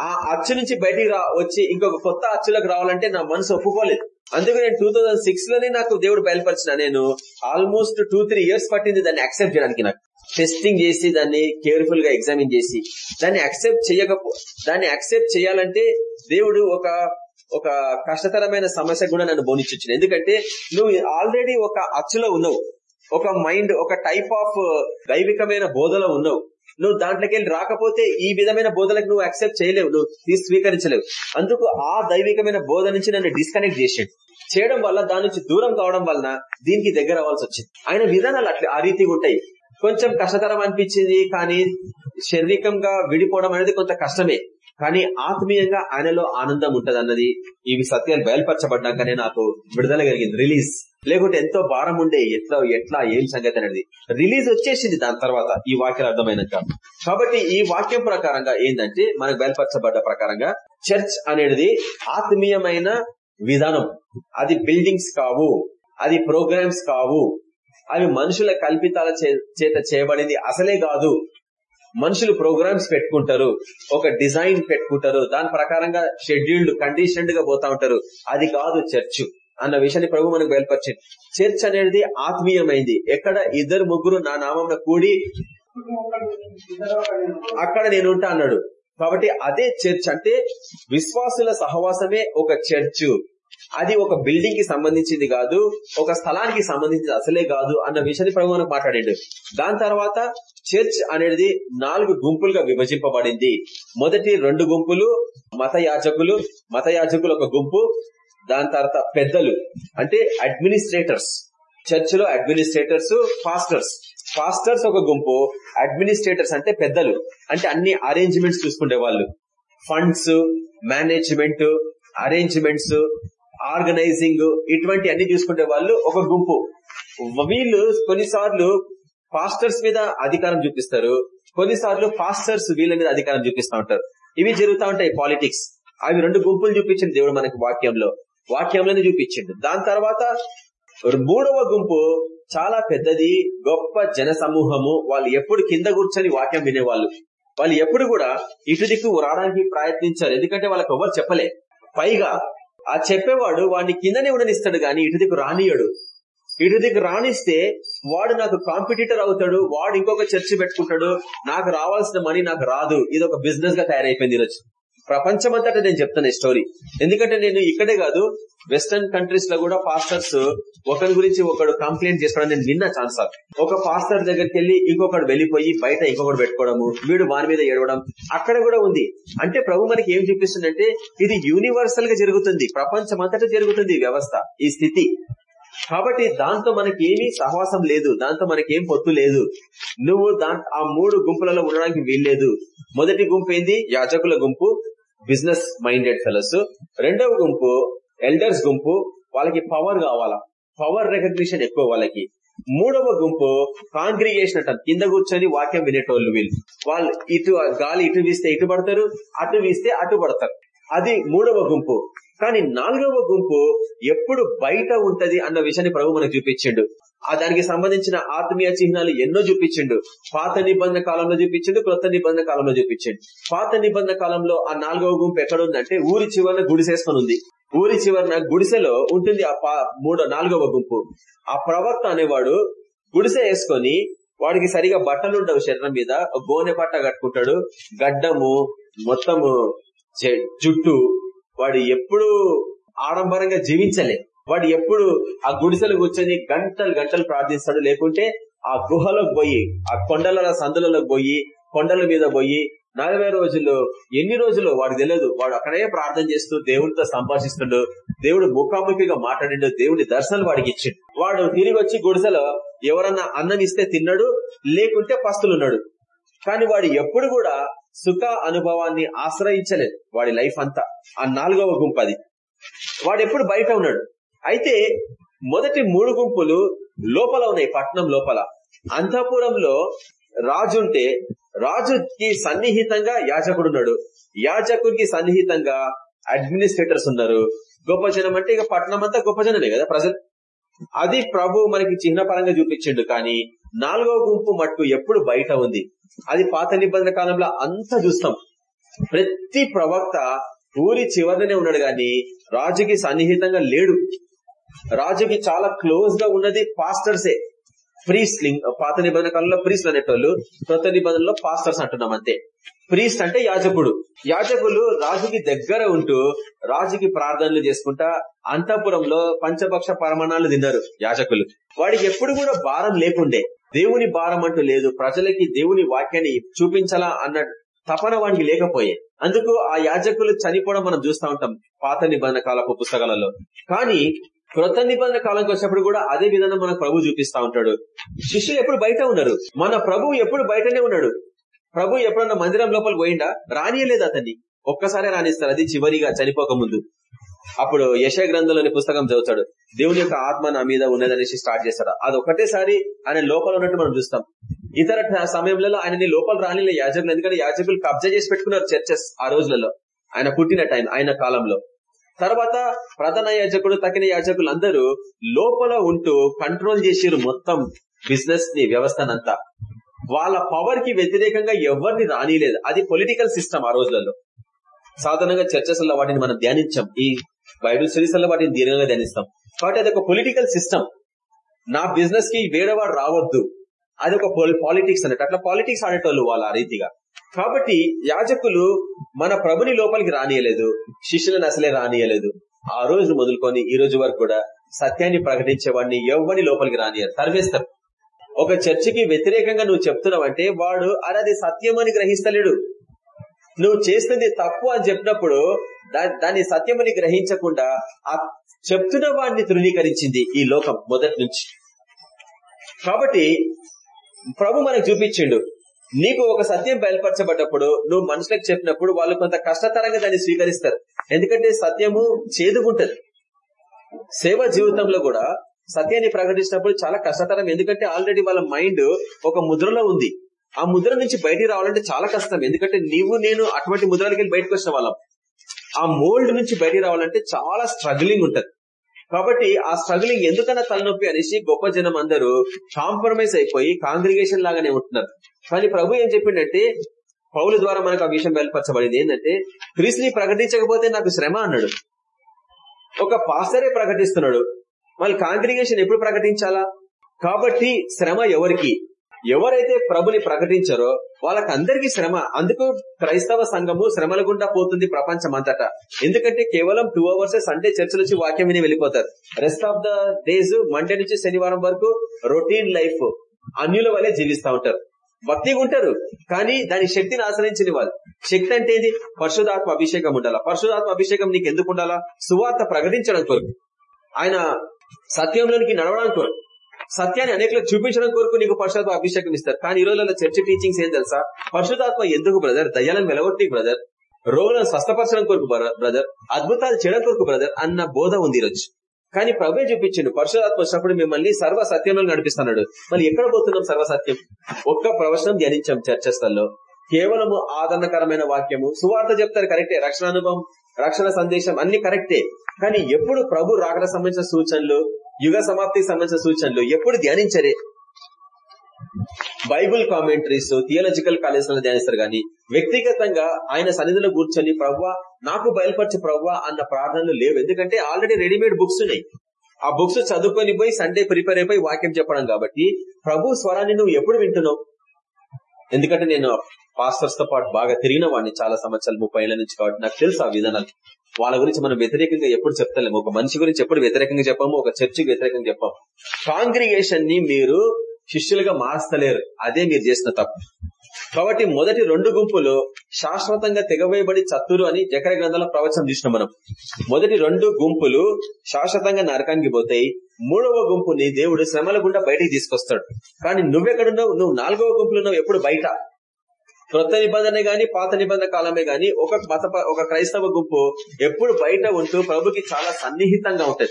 ఆ అచ్చు నుంచి బయటికి రా వచ్చి ఇంకొక కొత్త అచ్చులకు రావాలంటే నా మనసు ఒప్పుకోలేదు. అందుకే నేను టూ థౌసండ్ సిక్స్లోనే నాకు దేవుడు బయలుపరిచిన. నేను ఆల్మోస్ట్ టూ త్రీ ఇయర్స్ పట్టింది దాన్ని యాక్సెప్ట్ చేయడానికి నాకు. టెస్టింగ్ చేసి దాన్ని కేర్ఫుల్గా ఎగ్జామిన్ చేసి. దాన్ని యాక్సెప్ట్ చేయకపో దాన్ని యాక్సెప్ట్ చేయాలంటే దేవుడు ఒక ఒక కష్టతరమైన సమస్య కూడా నన్ను బోనిచ్చింది ఎందుకంటే నువ్వు ఆల్రెడీ ఒక అచ్చులో ఉన్నావు. ఒక మైండ్ ఒక టైప్ ఆఫ్ దైవికమైన బోధలో ఉన్నావు. నువ్వు దాంట్లోకి వెళ్ళి రాకపోతే ఈ విధమైన బోధలకు నువ్వు యాక్సెప్ట్ చేయలేవు. నువ్వు స్వీకరించలేవు. అందుకు ఆ దైవికమైన బోధ నుంచి నన్ను డిస్కనెక్ట్ చేసాడు. చేయడం వల్ల దాని నుంచి దూరం కావడం వలన దీనికి దగ్గర అవ్వాల్సి వచ్చింది. ఆయన విధానాలు అట్లా ఆ రీతిగా ఉంటాయి. కొంచెం కష్టతరం అనిపించింది కానీ శారీరకంగా విడిపోవడం అనేది కొంత కష్టమే. కానీ ఆత్మీయంగా ఆయనలో ఆనందం ఉంటది అన్నది ఇవి సత్యాలు బయలుపరచబడ్డాకనే నాకు విడుదల కలిగింది. రిలీజ్. లేకుంటే ఎంతో భారం ఉండే ఎట్లా ఎట్లా ఏం సంగతి అనేది రిలీజ్ వచ్చేసింది దాని తర్వాత ఈ వాక్యం అర్థమైనాక కాబట్టి ఈ వాక్యం ప్రకారంగా ఏంటంటే మనకు బయలుపరచబడ్డ ప్రకారంగా చర్చ్ అనేది ఆత్మీయమైన విధానం. అది బిల్డింగ్స్ కావు అది ప్రోగ్రామ్స్ కావు. అవి మనుషుల కల్పితాల చేత చేయబడింది అసలే కాదు. మనుషులు ప్రోగ్రామ్స్ పెట్టుకుంటారు ఒక డిజైన్ పెట్టుకుంటారు దాని ప్రకారంగా షెడ్యూల్డ్ కండిషన్డ్గా పోతా ఉంటారు. అది కాదు చర్చ్. అన్న విషయాన్ని ప్రభు మనకు బయలుపరిచింది. చర్చ్ అనేది ఆత్మీయమైంది. ఎక్కడ ఇద్దరు ముగ్గురు నా నామం కూడి అక్కడ నేను ఉంటా అన్నాడు. కాబట్టి అదే చర్చ్ అంటే విశ్వాసుల సహవాసమే ఒక చర్చ్. అది ఒక బిల్డింగ్కి సంబంధించింది కాదు ఒక స్థలానికి సంబంధించింది అసలే కాదు అన్న విషయాన్ని ప్రభు మనకు మాట్లాడాడు. దాని తర్వాత చర్చ్ అనేది నాలుగు గుంపులుగా విభజింపబడింది. మొదటి రెండు గుంపులు మత యాజకులు మత యాజకులు ఒక గుంపు దాని తర్వాత పెద్దలు అంటే అడ్మినిస్ట్రేటర్స్ చర్చ్లో అడ్మినిస్ట్రేటర్స్ ఫాస్టర్స్ ఫాస్టర్స్ ఒక గుంపు అడ్మినిస్ట్రేటర్స్ అంటే పెద్దలు. అంటే అన్ని అరేంజ్మెంట్స్ చూసుకునే వాళ్ళు. ఫండ్స్ మేనేజ్మెంట్ అరేంజ్మెంట్స్ ఆర్గనైజింగ్ ఇటువంటి అన్ని చూసుకునే వాళ్ళు ఒక గుంపు. వీళ్ళు కొన్నిసార్లు పాస్టర్స్ మీద అధికారం చూపిస్తారు. కొన్నిసార్లు పాస్టర్స్ వీళ్ళ మీద అధికారం చూపిస్తూ ఉంటారు. ఇవి జరుగుతూ ఉంటాయి పాలిటిక్స్ అవి రెండు గుంపులు చూపించిన దేవుడు మనకి వాక్యంలో. వాక్యంలోనే చూపించిండు. దాని తర్వాత మూడవ గుంపు చాలా పెద్దది గొప్ప జన సమూహము వాళ్ళు ఎప్పుడు కింద కూర్చొని వాక్యం వినేవాళ్ళు. వాళ్ళు ఎప్పుడు కూడా ఇటు దిక్కు రావడానికి ప్రయత్నించారు. ఎందుకంటే వాళ్ళకి ఎవరు చెప్పలే. పైగా ఆ చెప్పేవాడు వాడిని కిందనే ఉండనిస్తాడు గాని ఇటు దిక్కు రానియడు ఇటు దిక్కు రాణిస్తే వాడు నాకు కాంపిటీటర్ అవుతాడు వాడు ఇంకొక చర్చి పెట్టుకుంటాడు నాకు రావాల్సిన మనీ నాకు రాదు. ఇది ఒక బిజినెస్గా తయారైపోయింది ఈరోజు. ప్రపంచమంతటా నేను చెప్తాను ఈ స్టోరీ ఎందుకంటే నేను ఇక్కడే కాదు వెస్టర్న్ కంట్రీస్లో కూడా పాస్టర్స్ ఒకరి గురించి ఒకడు కంప్లైంట్ చేసుకోవడం నేను విన్నా ఛాన్స్ ఒక పాస్టర్ దగ్గరికి వెళ్ళి ఇంకొకడు వెళ్ళిపోయి బయట ఇంకొకటి పెట్టుకోవడము వీడు వాని మీద ఏడవడం అక్కడ కూడా ఉంది. అంటే ప్రభు మనకి ఏం చూపిస్తుందంటే ఇది యూనివర్సల్గా జరుగుతుంది. ప్రపంచమంతటా జరుగుతుంది వ్యవస్థ ఈ స్థితి. కాబట్టి దాంతో మనకి సహవాసం లేదు దాంతో మనకేం పొత్తు లేదు. నువ్వు దా ఆ మూడు గుంపులలో ఉండడానికి వీల్లేదు. మొదటి గుంపు ఏంది? యాజకుల గుంపు బిజినెస్ మైండెడ్ ఫెలోస్. రెండవ గుంపు ఎల్డర్స్ గుంపు వాళ్ళకి పవర్ కావాలా? పవర్ రికగ్నిషన్ ఎక్కువ వాళ్ళకి. మూడవ గుంపు కాంగ్రిగేషన్ అంటాం కింద కూర్చొని వాక్యం వినేటోళ్ళు వీళ్ళు. వాళ్ళు ఇటు గాలి ఇటు వీస్తే ఇటు పడతారు అటు వీస్తే అటు పడతారు. అది మూడవ గుంపు. కానీ నాలుగవ గుంపు ఎప్పుడు బయట ఉంటది అన్న విషయాన్ని ప్రభు మనకు చూపించిండు. ఆ దానికి సంబంధించిన ఆత్మీయ చిహ్నాలు ఎన్నో చూపించిండు. పాత నిబంధన కాలంలో చూపించిండు కొత్త నిబంధన కాలంలో చూపించిండు. పాత నిబంధన కాలంలో ఆ నాలుగవ గుంపు ఎక్కడ ఉందంటే ఊరి చివరన గుడిసేసుకొని ఉంది ఊరి చివరన గుడిసెలో ఉంటుంది ఆ మూడో నాలుగవ గుంపు. ఆ ప్రవక్త అనేవాడు గుడిసె వేసుకొని వాడికి సరిగా బట్టలు ఉండవు శరీరం మీద. గోనె బట్ట కట్టుకుంటాడు. గడ్డము మొత్తము జుట్టు వాడు ఎప్పుడు ఆడంబరంగా జీవించలే. వాడు ఎప్పుడు ఆ గుడిసెలు కూర్చొని గంటలు గంటలు ప్రార్థిస్తాడు. లేకుంటే ఆ గుహలోకి పోయి ఆ కొండల సందులలోకి పోయి కొండల మీద పోయి నలభై రోజుల్లో ఎన్ని రోజులు వాడు తెలియదు. వాడు అక్కడే ప్రార్థన చేస్తూ దేవుడితో సంభాషిస్తుండు. దేవుడు ముఖాముఖిగా మాట్లాడిండు. దేవుడి దర్శనాలు వాడికి ఇచ్చిండు. వాడు తిరిగి వచ్చి గుడిసెలో ఎవరన్నా అన్నం ఇస్తే తిన్నాడు లేకుంటే పస్తులున్నాడు కానీ వాడు ఎప్పుడు కూడా సుఖ అనుభవాన్ని ఆశ్రయించలేదు. వాడి లైఫ్ అంతా. ఆ నాలుగవ గుంపు అది. వాడు ఎప్పుడు బయట ఉన్నాడు. అయితే మొదటి మూడు గుంపులు లోపల ఉన్నాయి పట్నం లోపల. అంతఃపురంలో రాజుంటే రాజుకి సన్నిహితంగా యాజకుడు ఉన్నాడు. యాజకుడికి సన్నిహితంగా అడ్మినిస్ట్రేటర్స్ ఉన్నారు. గొప్ప జనం అంటే ఇక పట్నం అంతా గొప్ప జనమే కదా ప్రజలు. అది ప్రభు మనకి చిహ్నపరంగా చూపించిండు కానీ నాలుగో గుంపు మట్టు ఎప్పుడు బయట ఉంది. అది పాత నిబంధన కాలంలో అంతా చూస్తాం. ప్రతి ప్రవక్త ఊరి చివరినే ఉన్నాడు గాని రాజుకి సన్నిహితంగా లేడు. రాజుకి చాలా క్లోజ్గా ఉన్నది పాస్టర్సే. ప్రీస్ట్ పాత నిబంధన కాలంలో ప్రీస్ అనేటోళ్ళు కొత్త నిబంధనలో పాస్టర్స్ అంటున్నాం అంతే. ప్రీస్ట్ అంటే యాజకుడు. యాజకులు రాజుకి దగ్గర ఉంటూ రాజుకి ప్రార్థనలు చేసుకుంటా అంతపురంలో పంచపక్ష పరమాణాలు తిన్నారు యాజకులు. వాడికి ఎప్పుడు కూడా భారం లేకుండే. దేవుని భారం అంటూ లేదు. ప్రజలకి దేవుని వాక్యాన్ని చూపించాలా అన్న తపన వాడికి లేకపోయే. అందుకు ఆ యాజకులు చనిపోవడం మనం చూస్తూ ఉంటాం పాత నిబంధన కాలపు పుస్తకాలలో. కానీ కృత నిబంధన కాలంకి వచ్చినప్పుడు కూడా అదే విధానం మన ప్రభు చూపిస్తా ఉంటాడు. శిష్యులు ఎప్పుడు బయట ఉన్నారు? మన ప్రభు ఎప్పుడు బయటనే ఉన్నాడు? ప్రభు ఎప్పుడన్నా మందిరం లోపల పోయిండా? రానియలేదు అతన్ని. ఒక్కసారి రాణిస్తారు అది చివరిగా చనిపోక ముందు. అప్పుడు యశ గ్రంథంలోని పుస్తకం చదువుతాడు. దేవుని యొక్క ఆత్మ నా మీద ఉన్నదనేసి స్టార్ట్ చేస్తాడు. అది ఒకటేసారి ఆయన లోపల ఉన్నట్టు మనం చూస్తాం. ఇతర సమయంలో ఆయనని లోపల రాని యాజకులు. ఎందుకంటే యాజకులు కబ్జా చేసి పెట్టుకున్నారు చర్చెస్ ఆ రోజులలో. ఆయన పుట్టిన టైం ఆయన కాలంలో. తర్వాత ప్రధాన యాజకుడు తగిన యాజకులు అందరూ లోపల ఉంటూ కంట్రోల్ చేసారు మొత్తం బిజినెస్ని వ్యవస్థనంతా. వాళ్ళ పవర్కి వ్యతిరేకంగా ఎవరిని రానిలేదు అది పొలిటికల్ సిస్టమ్ ఆ రోజులలో. సాధారణంగా చర్చస్లో వాటిని మనం ధ్యానించాం. ఈ బైబిల్ స్టడీస్లో వాటిని దీర్ఘంగా ధ్యానిస్తాం. కాబట్టి అది ఒక పొలిటికల్ సిస్టమ్ నా బిజినెస్కి వేరేవాడు రావద్దు. అది ఒక పాలిటిక్స్ అన్నట్టు. అట్లా పాలిటిక్స్ ఆడేటోళ్ళు వాళ్ళు ఆ రీతిగా. కాబట్టి యాజకులు మన ప్రభుని లోపలికి రానియలేదు శిష్యులను అసలే రానియలేదు. ఆ రోజు మొదలుకొని ఈ రోజు వరకు కూడా సత్యాన్ని ప్రకటించేవాడిని ఎవరిని లోపలికి రానియరు. తరివేస్తారు ఒక చర్చికి వ్యతిరేకంగా నువ్వు చెప్తున్నావంటే వాడు అది సత్యం అని గ్రహిస్తలేడు. నువ్వు చేస్తుంది తప్పు అని చెప్పినప్పుడు దాన్ని సత్యమని గ్రహించకుండా ఆ చెప్తున్న వాడిని తృణీకరించింది ఈ లోకం మొదటి నుంచి. కాబట్టి ప్రభు మనకు చూపించిండు నీకు ఒక సత్యం బయలుపరచబడ్డప్పుడు నువ్వు మనుషులకు చెప్పినప్పుడు వాళ్ళు కొంత కష్టతరంగా దాన్ని స్వీకరిస్తారు. ఎందుకంటే సత్యము చేదుగుంటది. సేవ జీవితంలో కూడా సత్యాన్ని ప్రకటించినప్పుడు చాలా కష్టతరం. ఎందుకంటే ఆల్రెడీ వాళ్ళ మైండ్ ఒక ముద్రలో ఉంది. ఆ ముద్ర నుంచి బయటికి రావాలంటే చాలా కష్టం. ఎందుకంటే నీవు నేను అటువంటి ముద్రలకి వెళ్ళి బయటకు వచ్చిన వాళ్ళం. ఆ మోల్డ్ నుంచి బయటికి రావాలంటే చాలా స్ట్రగ్లింగ్ ఉంటది. కాబట్టి ఆ స్ట్రగులింగ్ ఎందుకన్నా తలనొప్పి అనేసి గొప్ప జనం అందరూ కాంప్రమైజ్ అయిపోయి కాంగ్రిగేషన్ లాగానే ఉంటున్నారు. కానీ ప్రభు ఏం చెప్పిండంటే పౌల ద్వారా మనకు ఆ విషయం బయలుపరచబడింది ఏంటంటే క్రీస్తుని ప్రకటించకపోతే నాకు శ్రమ అన్నాడు. ఒక పాస్టరే ప్రకటిస్తున్నాడు. మళ్ళీ కాంగ్రిగేషన్ ఎప్పుడు ప్రకటించాలా? కాబట్టి శ్రమ ఎవరికి? ఎవరైతే ప్రభుని ప్రకటించారో వాళ్ళకందరికీ శ్రమ. అందుకు క్రైస్తవ సంఘము శ్రమల గుండా పోతుంది ప్రపంచం అంతటా ఎందుకంటే కేవలం టూ అవర్స్ సండే చర్చ్ నుంచి వాక్యం విని వెళ్ళిపోతారు. Rest of the days Monday నుంచి శనివారం వరకు రొటీన్ లైఫ్ అన్యుల వల్లే జీవిస్తా ఉంటారు. భక్తిగా ఉంటారు కానీ దాని శక్తిని ఆశ్రయించిన వాళ్ళు. శక్తి అంటే ఇది పరశుదాత్మ అభిషేకం ఉండాలా? పరశుదాత్మ అభిషేకం నీకు ఎందుకు ఉండాలా? సువార్త ప్రకటించడం కొరకు ఆయన సత్యంలోనికి నడవడానికి కొరకు సత్యాన్ని అనేకలకు చూపించడం కొరకు నీకు పరిశుధాత్మ అభిషేకం ఇస్తారు. కానీ ఈ రోజుల్లో చర్చ టీచింగ్స్ ఏం తెలుసా? పరిశుధాత్మ ఎందుకు బ్రదర్ దయ్యాలను వెలగొట్టి బ్రదర్ రోగులను స్వస్థపరచడం కొరకు బ్రదర్ అద్భుతాలు చేయడం కొరకు బ్రదర్ అన్న బోధ ఉంది ఈరోజు కానీ ప్రభే చూపించిండు పరిశుధాత్మ వచ్చినప్పుడు మిమ్మల్ని సర్వ సత్యంలో నడిపిస్తున్నాడు. మళ్ళీ ఎక్కడ పోతున్నాం సర్వసత్యం ఒక్క ప్రవచనం ధ్యానించాం చర్చస్థల్లో. కేవలము ఆదరణకరమైన వాక్యము. సువార్త చెప్తారు కరెక్టే రక్షణ అనుభవం రక్షణ సందేశం అన్ని కరెక్టే. కానీ ఎప్పుడు ప్రభు రాకడ సంబంధించిన సూచనలు యుగ సమాప్తికి సంబంధించిన సూచనలు ఎప్పుడు ధ్యానించరే? బైబుల్ కామెంటరీస్ థియాలజికల్ కాలేజ్లో ధ్యానిస్తారు గాని వ్యక్తిగతంగా ఆయన సన్నిధిలో కూర్చొని ప్రవ్వా నాకు బయలుపరచు ప్రవ్వా అన్న ప్రార్థనలు లేవు. ఎందుకంటే ఆల్రెడీ రెడీమేడ్ బుక్స్ ఉన్నాయి. ఆ బుక్స్ చదువుకొని పోయి సండే ప్రిపేర్ అయిపోయి వాక్యం చెప్పడం కాబట్టి ప్రభు స్వరాన్ని నువ్వు ఎప్పుడు వింటున్నావు? ఎందుకంటే నేను పాస్టర్స్తో పాటు బాగా తిరిగిన వాడిని చాలా సంవత్సరాలు ముప్పై ఏళ్ళ నుంచి కాబట్టి నాకు తెలుసు ఆ విధానాలు. వాళ్ళ గురించి మనం వ్యతిరేకంగా ఎప్పుడు చెప్తలేము. ఒక మనిషి గురించి ఎప్పుడు వ్యతిరేకంగా చెప్పాము ఒక చర్చికి వ్యతిరేకంగా చెప్పాము. కాంగ్రిగేషన్ని మీరు శిష్యులుగా మార్చలేరు. అదే మీరు చేసిన తప్పు. కాబట్టి మొదటి రెండు గుంపులు శాశ్వతంగా తెగవేయబడి చత్తురు అని జకర గ్రంథాల ప్రవచనం చూసిన మనం. మొదటి రెండు గుంపులు శాశ్వతంగా నరకానికి పోతాయి. మూడవ గుంపుని దేవుడు శ్రమల గుండా బయటికి తీసుకొస్తాడు. కానీ నువ్వెక్కడున్నావు? నువ్వు నాలుగవ గుంపులు ఉన్నావు. ఎప్పుడు బయట? క్రొత్త నిబంధన గాని పాత నిబంధన కాలమే గాని ఒక మత ఒక క్రైస్తవ గుంపు ఎప్పుడు బయట ఉంటూ ప్రభుకి చాలా సన్నిహితంగా ఉంటది.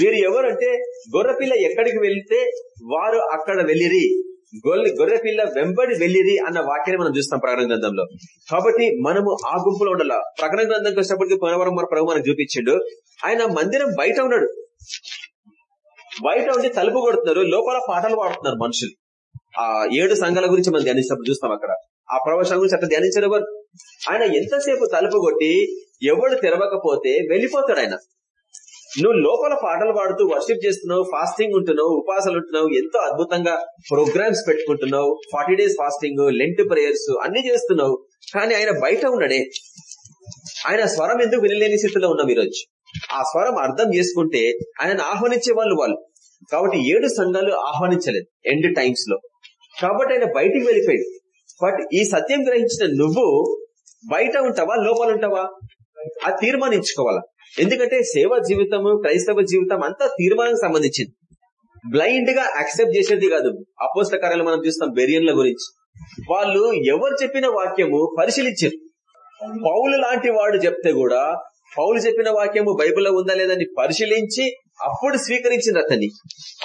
వీరు ఎవరంటే గొర్రెపిల్ల ఎక్కడికి వెళ్తే వారు అక్కడ వెళ్ళిరి. గొర్రె గొర్రెపిల్ల వెంబడి వెళ్ళిరి అన్న వాక్యాన్ని మనం చూస్తాం ప్రకటన గ్రంథంలో. కాబట్టి మనము ఆ గుంపులో ఉండాల. ప్రకటన గ్రంథంకి వచ్చినప్పటికీ పోనవరం మన ప్రభు మనకు చూపించిండు. ఆయన మందిరం బయట ఉన్నాడు. బయట ఉండి తలుపు కొడుతున్నారు. లోపల పాటలు పాడుతున్నారు మనుషులు. ఆ ఏడు సంఘాల గురించి మనం ధ్యానించినప్పుడు చూస్తాం అక్కడ. ఆ ప్రవచనం గురించి అట్లా ధ్యానించారు ఎవరు? ఆయన ఎంతసేపు తలుపు కొట్టి ఎవడు తెరవకపోతే వెళ్ళిపోతాడు ఆయన. నువ్వు లోపల పాటలు పాడుతూ వర్షిప్ చేస్తున్నావు ఫాస్టింగ్ ఉంటున్నావు ఉపాసాలు ఉంటున్నావు ఎంతో అద్భుతంగా programmes పెట్టుకుంటున్నావు forty days fasting Lent prayers అన్ని చేస్తున్నావు. కానీ ఆయన బయట ఉన్నాడే. ఆయన స్వరం ఎందుకు వినలేని స్థితిలో ఉన్నాం ఈరోజు? ఆ స్వరం అర్థం చేసుకుంటే ఆయనను ఆహ్వానించే వాళ్ళు వాళ్ళు. కాబట్టి ఏడు సంఘాలు ఆహ్వానించలేదు ఎండ్ టైమ్స్లో కాబట్టి ఆయన బయటికి వెళ్ళిపోయింది. బట్ ఈ సత్యం గ్రహించిన నువ్వు బయట ఉంటావా? లోపల ఉంటావా? అది తీర్మానించుకోవాలా? ఎందుకంటే సేవా జీవితము క్రైస్తవ జీవితం అంతా తీర్మానం సంబంధించింది. బ్లైండ్గా యాక్సెప్ట్ చేసేది కాదు. అపోస్త కార్యాలు మనం చూస్తాం బెరియన్ల గురించి. వాళ్ళు ఎవరు చెప్పిన వాక్యము పరిశీలించారు. పౌలు లాంటి వాడు చెప్తే కూడా పౌలు చెప్పిన వాక్యము బైబిల్లో ఉందా లేదని పరిశీలించి అప్పుడు స్వీకరించిన అతన్ని.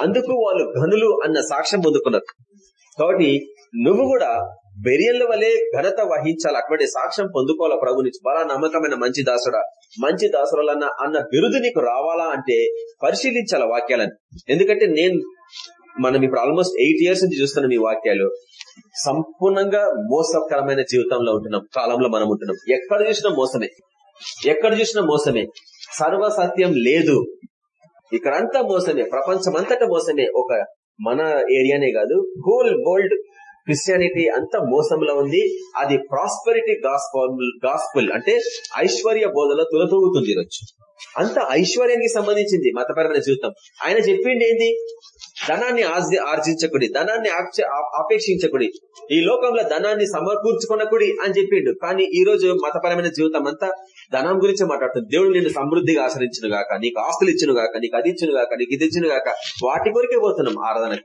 అందుకు వాళ్ళు ఘనులు అన్న సాక్ష్యం పొందుకున్నారు. కాబట్టి నువ్వు కూడా బెరియన్ల వలె ఘనత వహించాలి. అటువంటి సాక్ష్యం పొందుకోవాలా ప్రభు నుంచి బలా నమ్మకమైన మంచి దాసుడా. మంచి దాసురాలన్న అన్న బిరుదు నీకు రావాలా అంటే పరిశీలించాల వాక్యాలని. ఎందుకంటే నేను మనం ఇప్పుడు ఆల్మోస్ట్ ఎయిట్ ఇయర్స్ నుంచి చూస్తున్నాం ఈ వాక్యాలు. సంపూర్ణంగా మోసకరమైన జీవితంలో ఉంటున్నాం. కాలంలో మనం ఉంటున్నాం. ఎక్కడ చూసినా మోసమే. ఎక్కడ చూసినా మోసమే. సర్వ సత్యం లేదు. ఇక్కడంతా మోసమే. ప్రపంచం అంతటా మోసమే. ఒక మన ఏరియానే కాదు హోల్ వరల్డ్ క్రిస్టియానిటీ అంతా మోసంలో ఉంది. అది ప్రాస్పరిటీ గాస్పుల్ గాస్పుల్ అంటే ఐశ్వర్య బోధలో తులతూగుతుంది ఈరోజు. అంత ఐశ్వర్యానికి సంబంధించింది మతపరమైన జీవితం. ఆయన చెప్పింది ఏంది? ధనాన్ని ఆర్జించకుడి ధనాన్ని ఆపేక్షించకుడి ఈ లోకంలో ధనాన్ని సమకూర్చుకున్నకుడి అని చెప్పిండు. కానీ ఈ రోజు మతపరమైన జీవితం అంతా ధనం గురించి మాట్లాడుతుంది. దేవుడు నిన్ను సమృద్ధిగా ఆశ్రయించును గాక నీకు ఆస్తులు ఇచ్చును గాక నీకు అది ఇచ్చును గాక నీకు ఇది ఇచ్చును గాక వాటి కొరికే పోతున్నాం ఆరాధనకి.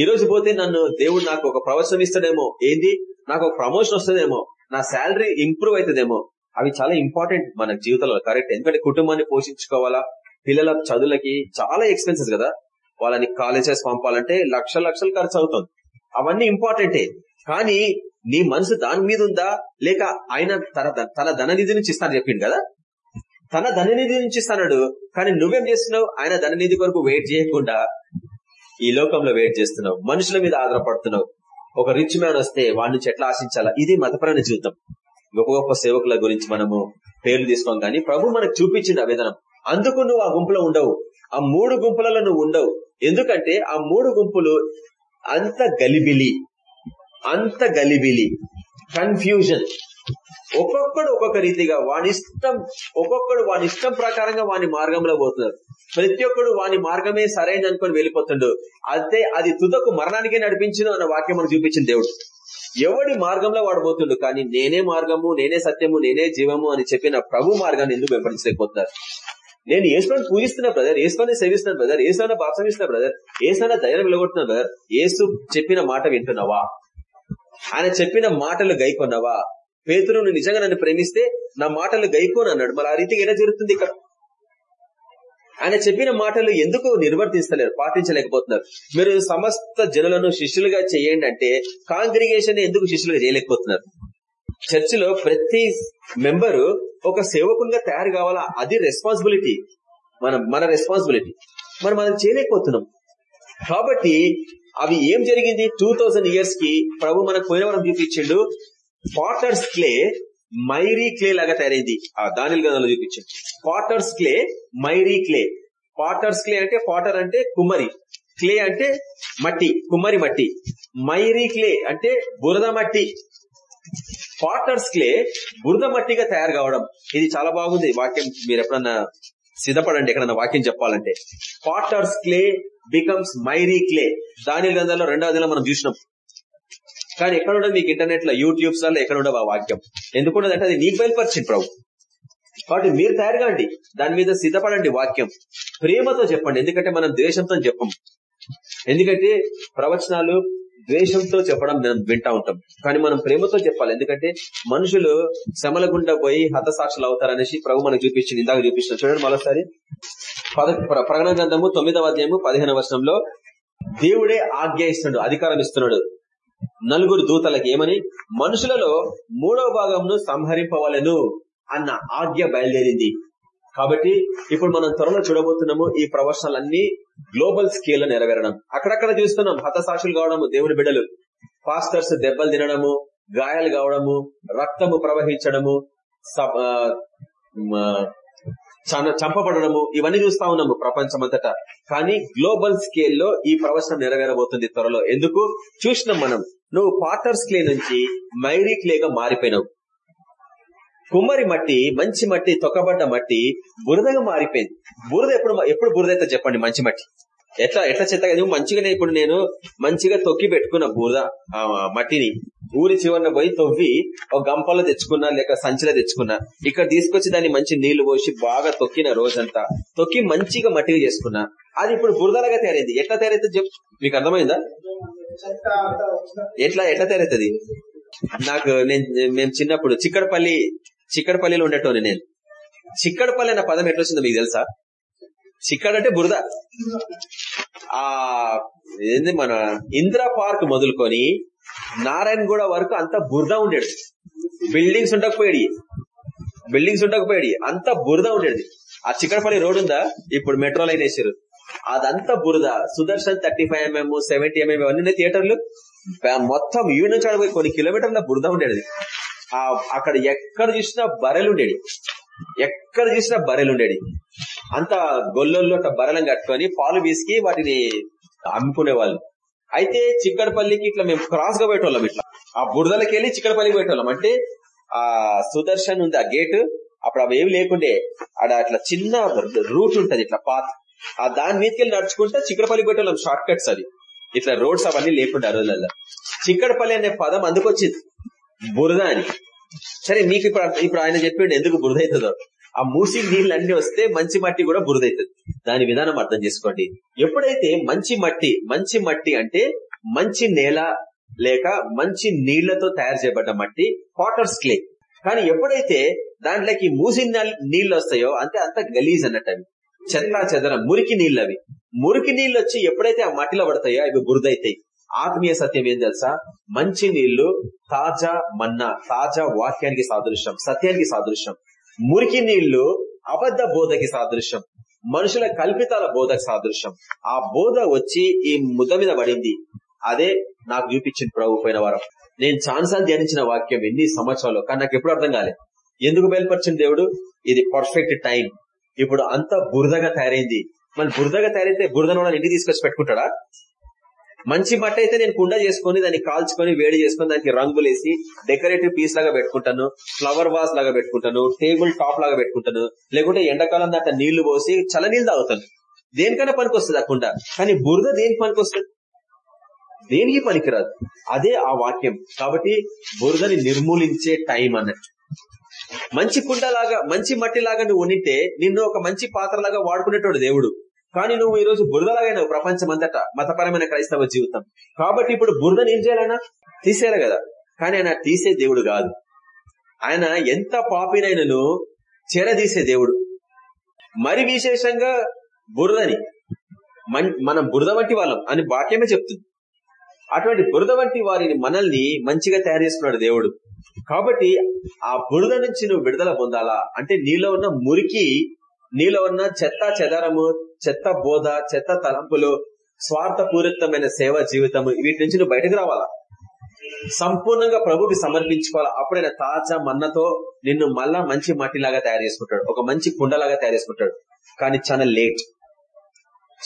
ఈ రోజు పోతే నన్ను దేవుడు నాకు ఒక ప్రవచనం ఇస్తాడేమో. ఏంది? నాకు ఒక ప్రమోషన్ వస్తుందేమో. నా శాలరీ ఇంప్రూవ్ అవుతుందేమో. అవి చాలా ఇంపార్టెంట్ మన జీవితంలో కరెక్ట్. ఎందుకంటే కుటుంబాన్ని పోషించుకోవాలా? పిల్లల చదువులకి చాలా ఎక్స్పెన్సెస్ కదా. వాళ్ళని కాలేజెస్ పంపాలంటే లక్ష లక్షలు ఖర్చు అవుతుంది. అవన్నీ ఇంపార్టెంటే. కానీ నీ మనసు దాని మీద ఉందా? లేక ఆయన తన తన ధననిధి నుంచి ఇస్తాను చెప్పిండు కదా? తన ధననిధి నుంచి ఇస్తాడు కానీ నువ్వేం చేస్తున్నావు? ఆయన ధననిధి కొరకు వెయిట్ చేయకుండా ఈ లోకంలో వెయిట్ చేస్తున్నావు. మనుషుల మీద ఆధారపడుతున్నావు. ఒక రిచ్ మ్యాన్ వస్తే వాడి నుంచి ఎట్లా ఆశించాలా? ఇది మతపరమైన జీవితం. గొప్ప గొప్ప సేవకుల గురించి మనము పేర్లు తీసుకోం కానీ ప్రభు మనకు చూపించింది ఆ విధానం అందుకు నువ్వు ఆ గుంపులో ఉండవు. ఆ మూడు గుంపులలో నువ్వు ఉండవు. ఎందుకంటే ఆ మూడు గుంపులు అంత గలిబిలి. అంత గలిబిలి కన్ఫ్యూజన్ ఒక్కొక్కడు ఒక్కొక్క రీతిగా వాని ఇష్టం ఒక్కొక్కడు వాని ఇష్టం ప్రకారంగా వాని మార్గంలో పోతున్నారు ప్రతి ఒక్కడు వాని మార్గమే సరైన అనుకుని వెళ్ళిపోతుండు. అయితే అది తుదకు మరణానికే నడిపించను అన్న వాక్యం మనకు చూపించింది దేవుడు. ఎవడి మార్గంలో వాడు పోతుండు? కానీ నేనే మార్గము నేనే సత్యము నేనే జీవము అని చెప్పిన ప్రభు మార్గాన్ని ఎందుకు వెంబడించలేకపోతున్నారు నేను ఏసుని పూజిస్తున్నా బ్రదర్ ఏసుని సేవిస్తున్నాను బ్రదర్ ఏసున బాప్సమిస్తున్నా బ్రదర్ ఏసైనా ధైర్యం వెళ్ళగొడుతున్నా బ్రదర్ ఏసు చెప్పిన మాట వింటున్నావా? ఆయన చెప్పిన మాటలు గైకొన్నావా పేతురు నువ్వు నిజంగా నన్ను ప్రేమిస్తే నా మాటలు గైకోను అన్నాడు. మరి ఆ రీతికి ఎలా జరుగుతుంది ఇక్కడ? ఆయన చెప్పిన మాటలు ఎందుకు నిర్వర్తిస్తలేరు పాటించలేకపోతున్నారు? మీరు సమస్త జనులను శిష్యులుగా చేయండి అంటే కాంగ్రిగేషన్ ఎందుకు శిష్యులుగా చేయలేకపోతున్నారు? చర్చిలో ప్రతి మెంబరు ఒక సేవకునిగా తయారు కావాలా? అది రెస్పాన్సిబిలిటీ. మన మన రెస్పాన్సిబిలిటీ. మనం అది చేయలేకపోతున్నాం. కాబట్టి అవి ఏం జరిగింది? టూ థౌసండ్ ఇయర్స్కి ప్రభు మనకు పోయిన వరం చూపించిండు. పాటర్స్ క్లే మైరీ క్లే లాగా తయారైంది. ఆ దానిల గదంలో చూపించింది potter's clay miry clay potter's clay అంటే పాటర్ అంటే కుమ్మరి. క్లే అంటే మట్టి కుమ్మరి మట్టి. మైరీ క్లే అంటే బురద మట్టి. పాటర్స్ క్లే బురద మట్టిగా తయారు కావడం. ఇది చాలా బాగుంది. వాక్యం మీరు ఎప్పుడన్నా సిద్ధపడండి ఎక్కడన్నా వాక్యం చెప్పాలంటే. Potter's clay becomes miry clay దాని గ్రంథంలో రెండో అదిలో మనం చూసినాం. కానీ ఎక్కడ ఉండదు మీకు ఇంటర్నెట్లో యూట్యూబ్స్లలో ఎక్కడ ఉండవు ఆ వాక్యం. ఎందుకుండదంటే అది నీకు బయలుపరిచింది ప్రభు. కాబట్టి మీరు తయారు కాండి. దాని మీద సిద్ధపడండి వాక్యం. ప్రేమతో చెప్పండి. ఎందుకంటే మనం ద్వేషంతో చెప్పం. ఎందుకంటే ప్రవచనాలు ద్వేషంతో చెప్పడం మనం వింటా ఉంటాం. కానీ మనం ప్రేమతో చెప్పాలి. ఎందుకంటే మనుషులు శ్రమల గుండా పోయి హతసాక్షులు అవుతారనేసి ప్రభు మనకు చూపించింది. ఇందాక చూపించిన చూడండి మరోసారి. ప్రకటన గ్రంథము తొమ్మిదవ అధ్యాయము పదిహేనవ వర్షంలో దేవుడే ఆజ్ఞ ఇస్తున్నాడు అధికారం ఇస్తున్నాడు. నలుగురు దూతలకి ఏమని? మనుషులలో మూడవ భాగంను సంహరింపవలను అన్న ఆజ్ఞ బయలుదేరింది. కాబట్టి ఇప్పుడు మనం త్వరలో చూడబోతున్నాము ఈ ప్రవచనాలన్నీ గ్లోబల్ స్కేల్లో నెరవేరడం. అక్కడక్కడ చూస్తున్నాం హతసాక్షులు కావడము దేవుని బిడ్డలు. పాస్టర్స్ దెబ్బలు తినడము గాయాలు కావడము రక్తము ప్రవహించడము చంపబడము ఇవన్నీ చూస్తా ఉన్నాము ప్రపంచమంతటా. కానీ గ్లోబల్ స్కేల్లో ఈ ప్రవచనం నెరవేరబోతుంది త్వరలో. ఎందుకు? చూసినాం మనం. నువ్వు పాటర్స్ క్లే నుంచి మైరీ క్లేగా మారిపోయినావు. కుమ్మరి మట్టి మంచి మట్టి తొక్కబడ్డ మట్టి బురదగా మారిపోయింది. బురద ఎప్పుడు ఎప్పుడు బురద అయితే చెప్పండి మంచి మట్టి? ఎట్లా ఎట్లా చెత్త నువ్వు మంచిగానే ఇప్పుడు నేను మంచిగా తొక్కి పెట్టుకున్న బురద మట్టిని. ఊరి చివరిన పోయి తవ్వి ఒక గంపలో తెచ్చుకున్నా లేక సంచిలో తెచ్చుకున్నా. ఇక్కడ తీసుకొచ్చి దాన్ని మంచి నీళ్ళు పోసి బాగా తొక్కిన రోజంతా. తొక్కి మంచిగా మట్టిగా చేసుకున్నా. అది ఇప్పుడు బురదలాగా తయారైంది. ఎట్లా తయారైతే చెప్పు. మీకు అర్థమైందా? ఎట్లా ఎట్లా తయారైతుంది? నాకు నేను మేము చిన్నప్పుడు చిక్కడపల్లి చిక్కడపల్లిలో ఉండేటోని నేను. చిక్కడపల్లి అన్న పదం ఎట్లొచ్చిందో మీకు తెలుసా? చిక్కడంటే బురద. ఆ ఏంది మన ఇందిరా పార్క్ మొదలుకొని నారాయణగూడ వరకు అంత బురద ఉండేది. బిల్డింగ్స్ ఉండకపోయాడు బిల్డింగ్స్ ఉండకపోయాడు అంత బురద ఉండేది. ఆ చిక్కడపల్లి రోడ్ ఉందా? ఇప్పుడు మెట్రో లైన్ వేసారు అదంతా బురద. Sudarshan thirty five MM seventy MM అవన్నీ థియేటర్లు. మొత్తం ఈ నుంచి ఆడిపోయి కొన్ని కిలోమీటర్ల బురద ఉండేది. ఆ అక్కడ ఎక్కడ చూసినా బర్రెలు ఉండేది ఎక్కడ చూసినా బర్రెలు ఉండేది అంత గొల్లల్లో బర్రెలను కట్టుకొని పాలు వీసికి వాటిని అమ్ముకునే వాళ్ళు అయితే చిక్కడపల్లికి ఇట్లా మేము క్రాస్గా పోయేటోళ్ళం ఇట్లా. ఆ బురదలకి వెళ్ళి చిక్కడపల్లికి పోయేటోళ్ళం. అంటే ఆ సుదర్శన్ ఉంది ఆ గేట్ అప్పుడు అవి ఏమి లేకుండే. ఆడ అట్లా చిన్న రూట్ ఉంటది ఇట్లా పాత్. ఆ దాని మీదకి నడుచుకుంటే చిక్కడపల్లి పోయేటోళ్ళం షార్ట్ కట్స్ అది ఇట్లా రోడ్స్ అవన్నీ లేకుండా ఆ రోజులలో చిక్కడపల్లి అనే పదం అందుకొచ్చింది. బురద అని. సరే మీకు ఇప్పుడు ఇప్పుడు ఆయన చెప్పిండు ఎందుకు బురద అవుతుందో. ఆ మూసి నీళ్ళు అన్ని వస్తే మంచి మట్టి కూడా బురదవుతుంది దాని విధానం అర్థం చేసుకోండి. ఎప్పుడైతే మంచి మట్టి మంచి మట్టి అంటే మంచి నేల లేక మంచి నీళ్ళతో తయారు చేయబడ్డ మట్టి పాటర్స్ క్లే కానీ ఎప్పుడైతే దాంట్లోకి మూసి నీళ్ళు వస్తాయో అంటే అంత గలీజ్ అన్నట్టు అవి. చెత్త మురికి నీళ్ళు అవి. మురికి నీళ్ళు వచ్చి ఎప్పుడైతే ఆ మట్టిలో పడతాయో అవి బురదైతాయి ఆత్మీయ సత్యం ఏం తెలుసా? మంచి నీళ్ళు తాజా మన్నా తాజా వాక్యానికి సాదృశ్యం సత్యానికి సాదృశ్యం. మురికి నీళ్ళు అబద్ధ బోధకి సాదృశ్యం. మనుషుల కల్పితాల బోధకు సాదృశ్యం. ఆ బోధ వచ్చి ఈ ముద్ద మీద పడింది. అదే నాకు చూపించింది ప్రభు పోయిన వారం. నేను ఛాన్సాలు ధ్యానించిన వాక్యం ఎన్ని సంవత్సరాలు కానీ నాకు ఎప్పుడు అర్థం కాలే. ఎందుకు బయలుపరిచిన దేవుడు? ఇది పర్ఫెక్ట్ టైం ఇప్పుడు అంత బురదగా తయారైంది. మన బురదగా తయారైతే బురద నోడని ఇంటికి తీసుకొచ్చి పెట్టుకుంటాడా? మంచి మట్టి అయితే నేను కుండ చేసుకుని దాన్ని కాల్చుకొని వేడి చేసుకుని దానికి రంగులేసి డెకరేటివ్ పీస్ లాగా పెట్టుకుంటాను. ఫ్లవర్ వాస్ లాగా పెట్టుకుంటాను. టేబుల్ టాప్ లాగా పెట్టుకుంటాను. లేకుంటే ఎండాకాలం దాంట్లో నీళ్ళు పోసి చలనీళ్ళు తాగుతాను. దేనికైనా పనికి వస్తుంది ఆ కుండ. కానీ బురద దేనికి పనికి వస్తుంది దేనికి పనికిరాదు? అదే ఆ వాక్యం. కాబట్టి బురదని నిర్మూలించే టైం అన్నట్టు. మంచి కుండలాగా మంచి మట్టి లాగా నువ్వు ఉంటే నిన్ను ఒక మంచి పాత్రలాగా వాడుకునేటోడు దేవుడు. కానీ నువ్వు ఈ రోజు బురదలాగైనావు ప్రపంచం అంతటా మతపరమైన క్రైస్తవ జీవితం. కాబట్టి ఇప్పుడు బురదను ఏం చేయాలన్నా తీసేయాలి కదా. కానీ ఆయన తీసే దేవుడు కాదు. ఆయన ఎంత పాపినైనను చెరదీసే దేవుడు. మరి విశేషంగా బురదని. మనం బురద వంటి వాళ్ళం అని వాక్యమే చెప్తుంది. అటువంటి బురద వంటి వారిని మనల్ని మంచిగా తయారు చేసుకున్నాడు దేవుడు. కాబట్టి ఆ బురద నుంచి నువ్వు విడుదల పొందాలా? అంటే నీలో ఉన్న మురికి నీలో ఉన్న చెత్త చెదారము చెత్త బోధ చెత్త తలంపులు స్వార్థపూరితమైన సేవ జీవితము వీటి నుంచి నువ్వు బయటకు రావాలా? సంపూర్ణంగా ప్రభుకి సమర్పించుకోవాలా? అప్పుడైనా తాజా మన్నతో నిన్ను మళ్ళా మంచి మట్టిలాగా తయారు చేసుకుంటాడు. ఒక మంచి కుండలాగా తయారు చేసుకుంటాడు. కానీ చాలా లేట్.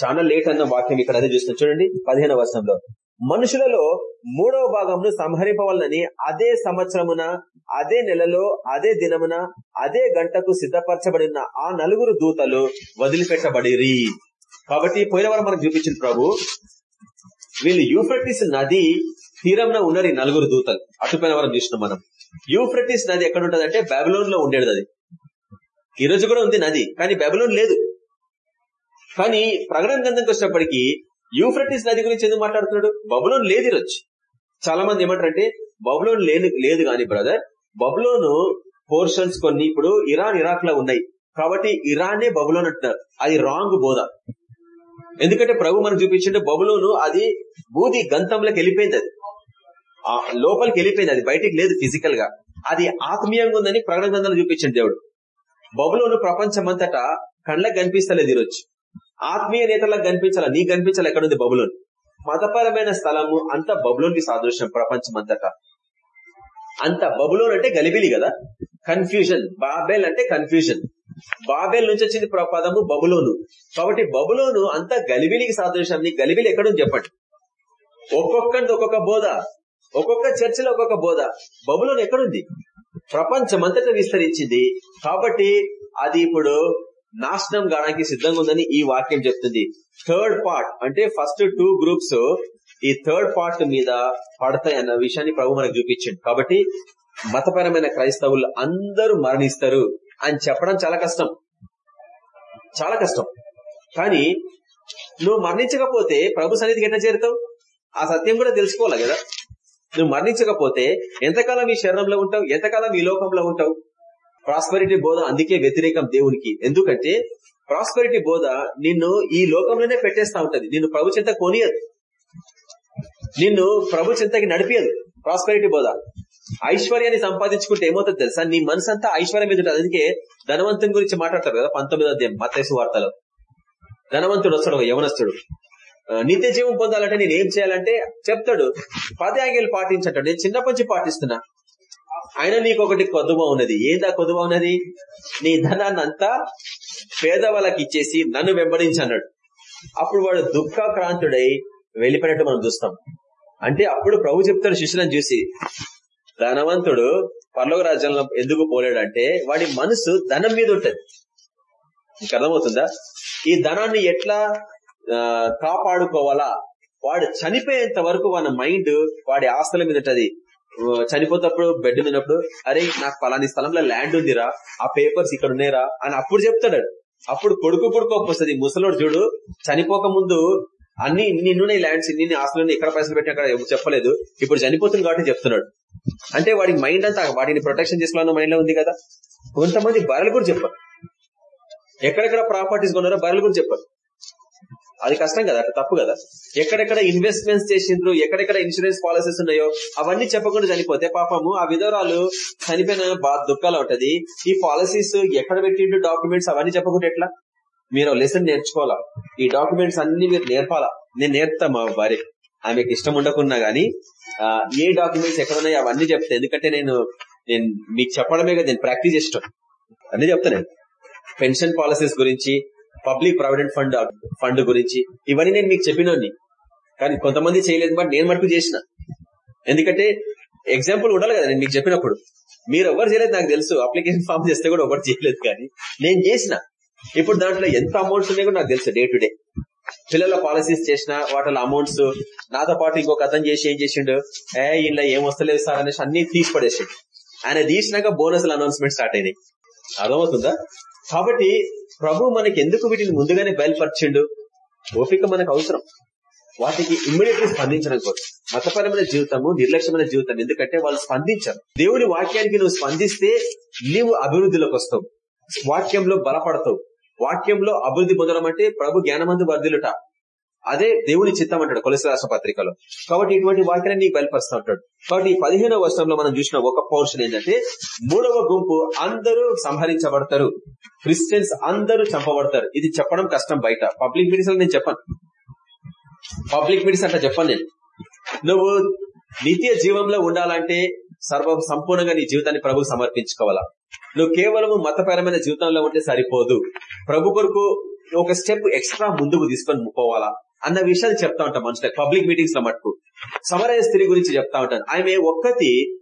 చాలా లేట్ అన్న వాక్యం ఇక్కడ అదే చూస్తున్నాం. చూడండి పదిహేను వర్షంలో మనుషులలో మూడవ భాగంను సంహరింపవలనని అదే సంవత్సరమున అదే నెలలో అదే దినమున అదే గంటకు సిద్ధపరచబడిన ఆ నలుగురు దూతలు వదిలిపెట్టబడిరి. కాబట్టి పోయినవారు మనకు చూపించింది ప్రభు వీళ్ళు యూఫ్రటిస్ నది తీరంలో ఉన్నారు ఈ నలుగురు దూతలు. అటుపోయిన వారం చూసినాం మనం. యూఫ్రటిస్ నది ఎక్కడ ఉంటది అంటే బెబలోన్లో ఉండేది అది. ఈ రోజు కూడా ఉంది నది కానీ బెబలోన్ లేదు. కానీ ప్రకటన గ్రంథంకి వచ్చినప్పటికీ యూఫ్రటిస్ నది గురించి ఎందుకు మాట్లాడుతున్నాడు? బబులోన్ లేదు ఈరోజు. చాలా మంది ఏమంటారంటే బబులోన్ లేదు లేదు కానీ బ్రదర్ బబులోను పోర్షన్స్ కొన్ని ఇప్పుడు ఇరాన్ ఇరాక్లో ఉన్నాయి. కాబట్టి ఇరానే బబులోన్ అంటున్నారు. అది రాంగ్ బోధ. ఎందుకంటే ప్రభు మనకు చూపించింటే బబులోను అది బూది గంతంలోకి వెళ్ళిపోయింది అది. ఆ లోపలికి వెళ్ళిపోయింది అది. బయటికి లేదు ఫిజికల్గా అది ఆత్మీయంగా ఉందని ప్రకటన గ్రంథాలు చూపించండి దేవుడు. బబులోను ప్రపంచమంతటా కళ్ళకు కనిపిస్తలేదు ఈరోజు. ఆత్మీయ నేతలకు కనిపించాలా? నీకు కనిపించాలి ఎక్కడుంది బబులోన్? మతపరమైన స్థలము అంత బబులోన్కి సాదృశ్యం ప్రపంచం అంతటా అంత బబులోన్ అంటే గలిబిలి కదా? కన్ఫ్యూజన్. బాబెల్ అంటే కన్ఫ్యూజన్. బాబెల్ నుంచి వచ్చింది పదము బబులోను. కాబట్టి బబులోను అంత గలిబిలికి సాదృశ్యం. నీ గలిబిలి ఎక్కడుంది చెప్పండి. ఒక్కొక్కటి ఒక్కొక్క బోధ. ఒక్కొక్క చర్చిలో ఒక్కొక్క బోధ. బబులోన్ ఎక్కడుంది? ప్రపంచం అంతటా విస్తరించింది. కాబట్టి అది ఇప్పుడు నాశనం కావడానికి సిద్ధంగా ఉందని ఈ వాక్యం చెప్తుంది. థర్డ్ పార్ట్ అంటే ఫస్ట్ టూ గ్రూప్స్ ఈ థర్డ్ పార్ట్ మీద పడతాయి అన్న విషయాన్ని ప్రభు మనకు చూపించండి. కాబట్టి మతపరమైన క్రైస్తవులు అందరూ మరణిస్తారు అని చెప్పడం చాలా కష్టం. చాలా కష్టం. కానీ నువ్వు మరణించకపోతే ప్రభు సన్నిధికి ఎట్లా చేరుతావు? ఆ సత్యం కూడా తెలుసుకోవాలి కదా? నువ్వు మరణించకపోతే ఎంతకాలం ఈ శరీరంలో ఉంటావు? ఎంతకాలం ఈ లోకంలో ఉంటావు? ప్రాస్పరిటీ బోధ అందుకే వ్యతిరేకం దేవునికి. ఎందుకంటే ప్రాస్పరిటీ బోధ నిన్ను ఈ లోకంలోనే పెట్టేస్తా ఉంటది. నిన్ను ప్రభు చింత కొనియదు. నిన్ను ప్రభు చింతకి నడిపియదు ప్రాస్పరిటీ బోధ. ఐశ్వర్యాన్ని సంపాదించుకుంటే ఏమవుతుంది తెలుసా? నీ మనసు అంతా ఐశ్వర్యం మీద ఉంటుంది. అందుకే ధనవంతుని గురించి మాట్లాడతారు కదా పంతొమ్మిదో అధ్యాయం మత్తేసు వార్తలో. ధనవంతుడు వస్తాడు యవనస్తుడు. నిత్య జీవం పొందాలంటే నేను ఏం చేయాలంటే చెప్తాడు. పది ఆంగిలు పాటించంటాడు. నేను చిన్నప్పటి నుంచి పాటిస్తున్నా. ఆయన నీకు ఒకటి కొద్దువ ఉన్నది. ఏందా కొద్దువ ఉన్నది? నీ ధనాన్ని అంతా పేదవాళ్ళకి ఇచ్చేసి నన్ను వెంబడించన్నాడు. అప్పుడు వాడు దుఃఖాక్రాంతుడై వెళ్ళిపోయినట్టు మనం చూస్తాం. అంటే అప్పుడు ప్రభు చెప్తాడు శిష్యులను చూసి ధనవంతుడు పర్లోక రాజ్యంలో ఎందుకు పోలేడంటే వాడి మనసు ధనం మీద ఉంటది. మీకు అర్థమవుతుందా? ఈ ధనాన్ని ఎట్లా ఆ, కాపాడుకోవాలా? వాడు చనిపోయేంత వరకు వాడి మైండ్ వాడి ఆస్తుల మీద ఉంటది. చనిపోతప్పుడు బెడ్ మీదప్పుడు అరే నాకు పలాని స్థలంలో ల్యాండ్ ఉందిరా ఆ పేపర్స్ ఇక్కడ ఉన్నాయిరా అని అప్పుడు చెప్తాడు. అప్పుడు కొడుకు కొడుకు ముసలోడు చూడు చనిపోక ముందు అన్ని నిన్నున్నాయి ల్యాండ్స్ నిన్ను ఆస్తులు ఎక్కడ పైసలు పెట్టి అక్కడ చెప్పలేదు. ఇప్పుడు చనిపోతుంది కాబట్టి చెప్తున్నాడు. అంటే వాడి మైండ్ అంతా వాటిని ప్రొటెక్షన్ చేసుకోవాలన్న మైండ్లో ఉంది కదా. కొంతమంది బర్రెలు కూడా చెప్పారు. ఎక్కడెక్కడ ప్రాపర్టీస్ కొన్నారో బర్రెలు కూడా చెప్పారు. అది కష్టం కదా అట్లా తప్పు కదా. ఎక్కడెక్కడ ఇన్వెస్ట్మెంట్స్ చేసిండ్రు ఎక్కడెక్కడ ఇన్సూరెన్స్ పాలసీస్ ఉన్నాయో అవన్నీ చెప్పకుండా చనిపోతే పాపము ఆ విధవరాలు చనిపోయిన బాధ దుఃఖాలు ఉంటది. ఈ పాలసీస్ ఎక్కడ పెట్టిండు డాక్యుమెంట్స్ అవన్నీ చెప్పకుండా ఎట్లా? మీరు లెసన్ నేర్చుకోవాలా? ఈ డాక్యుమెంట్స్ అన్ని మీరు నేర్పాలా? నేను నేర్పుతా మా భార్య ఆమెకి ఇష్టం ఉండకున్నా గానీ ఏ డాక్యుమెంట్స్ ఎక్కడ ఉన్నాయో అవన్నీ చెప్తా. ఎందుకంటే నేను నేను మీకు చెప్పడమే కదా నేను ప్రాక్టీస్ ఇష్టం అన్ని చెప్తా నేను. పెన్షన్ పాలసీస్ గురించి పబ్లిక్ ప్రావిడెంట్ ఫండ్ ఫండ్ గురించి ఇవన్నీ నేను మీకు చెప్పినోని కానీ కొంతమంది చేయలేదు బట్ నేను మటుకు చేసిన. ఎందుకంటే ఎగ్జాంపుల్ ఉండాలి కదా నేను మీకు చెప్పినప్పుడు. మీరు ఎవరు చేయలేదు నాకు తెలుసు. అప్లికేషన్ ఫామ్ చేస్తే కూడా ఎవరు చేయలేదు కానీ నేను చేసిన. ఇప్పుడు దాంట్లో ఎంత అమౌంట్స్ ఉన్నాయో నాకు తెలుసు డే టు డే. పిల్లల పాలసీస్ చేసిన వాటిలో అమౌంట్స్ నాతో పాటు ఇంకొక అతను చేసి ఏం చేసిండు? ఏ ఇలా ఏం వస్తలేదు సార్ అనేసి అన్ని తీసి పడేసిండు. ఆయన తీసినాక బోనస్ల అనౌన్స్మెంట్ స్టార్ట్ అయినాయి. అర్థమవుతుందా? కాబట్టి ప్రభు మనకి ఎందుకు వీటిని ముందుగానే బయలుపరిచిండు? ఓపిక మనకు అవసరం. వాటికి ఇమ్మీడియట్లీ స్పందించడం కోసం. మతపరమైన జీవితము నిర్లక్ష్యమైన జీవితం. ఎందుకంటే వాళ్ళు స్పందించరు. దేవుని వాక్యానికి నువ్వు స్పందిస్తే నీవు అభివృద్ధిలోకి వస్తావు. వాక్యంలో బలపడతావు. వాక్యంలో అభివృద్ధి పొందడం అంటే ప్రభు జ్ఞానమందు వర్ధిలుట అదే దేవుని చిత్తం అంటాడు కొలసి పత్రికలో. కాబట్టి ఇటువంటి వాక్యాన్ని నీకు బయలుపరుస్తూ ఉంటాడు. కాబట్టి ఈ పదిహేనవ వర్షంలో మనం చూసిన ఒక పోర్షన్ ఏంటంటే మూడవ గుంపు అందరూ సంహరించబడతారు. క్రిస్టియన్స్ అందరూ చంపబడతారు. ఇది చెప్పడం కష్టం బయట. పబ్లిక్ మీటింగ్స్ నేను చెప్పాను. పబ్లిక్ మీటింగ్స్ అంటే చెప్పాను నేను. నువ్వు నిత్య జీవంలో ఉండాలంటే సర్వ సంపూర్ణంగా నీ జీవితాన్ని ప్రభుకు సమర్పించుకోవాలా? నువ్వు కేవలం మతపరమైన జీవితంలో ఉంటే సరిపోదు. ప్రభు కొరకు ఒక స్టెప్ ఎక్స్ట్రా ముందుకు తీసుకొని పోవాలా? అన్న విషయాలు చెప్తా ఉంటాం మనుషులకు. పబ్లిక్ మీటింగ్స్లో మటుకు. సమరయ స్త్రీ గురించి చెప్తా ఉంటాను. ఆమె ఒక్కటి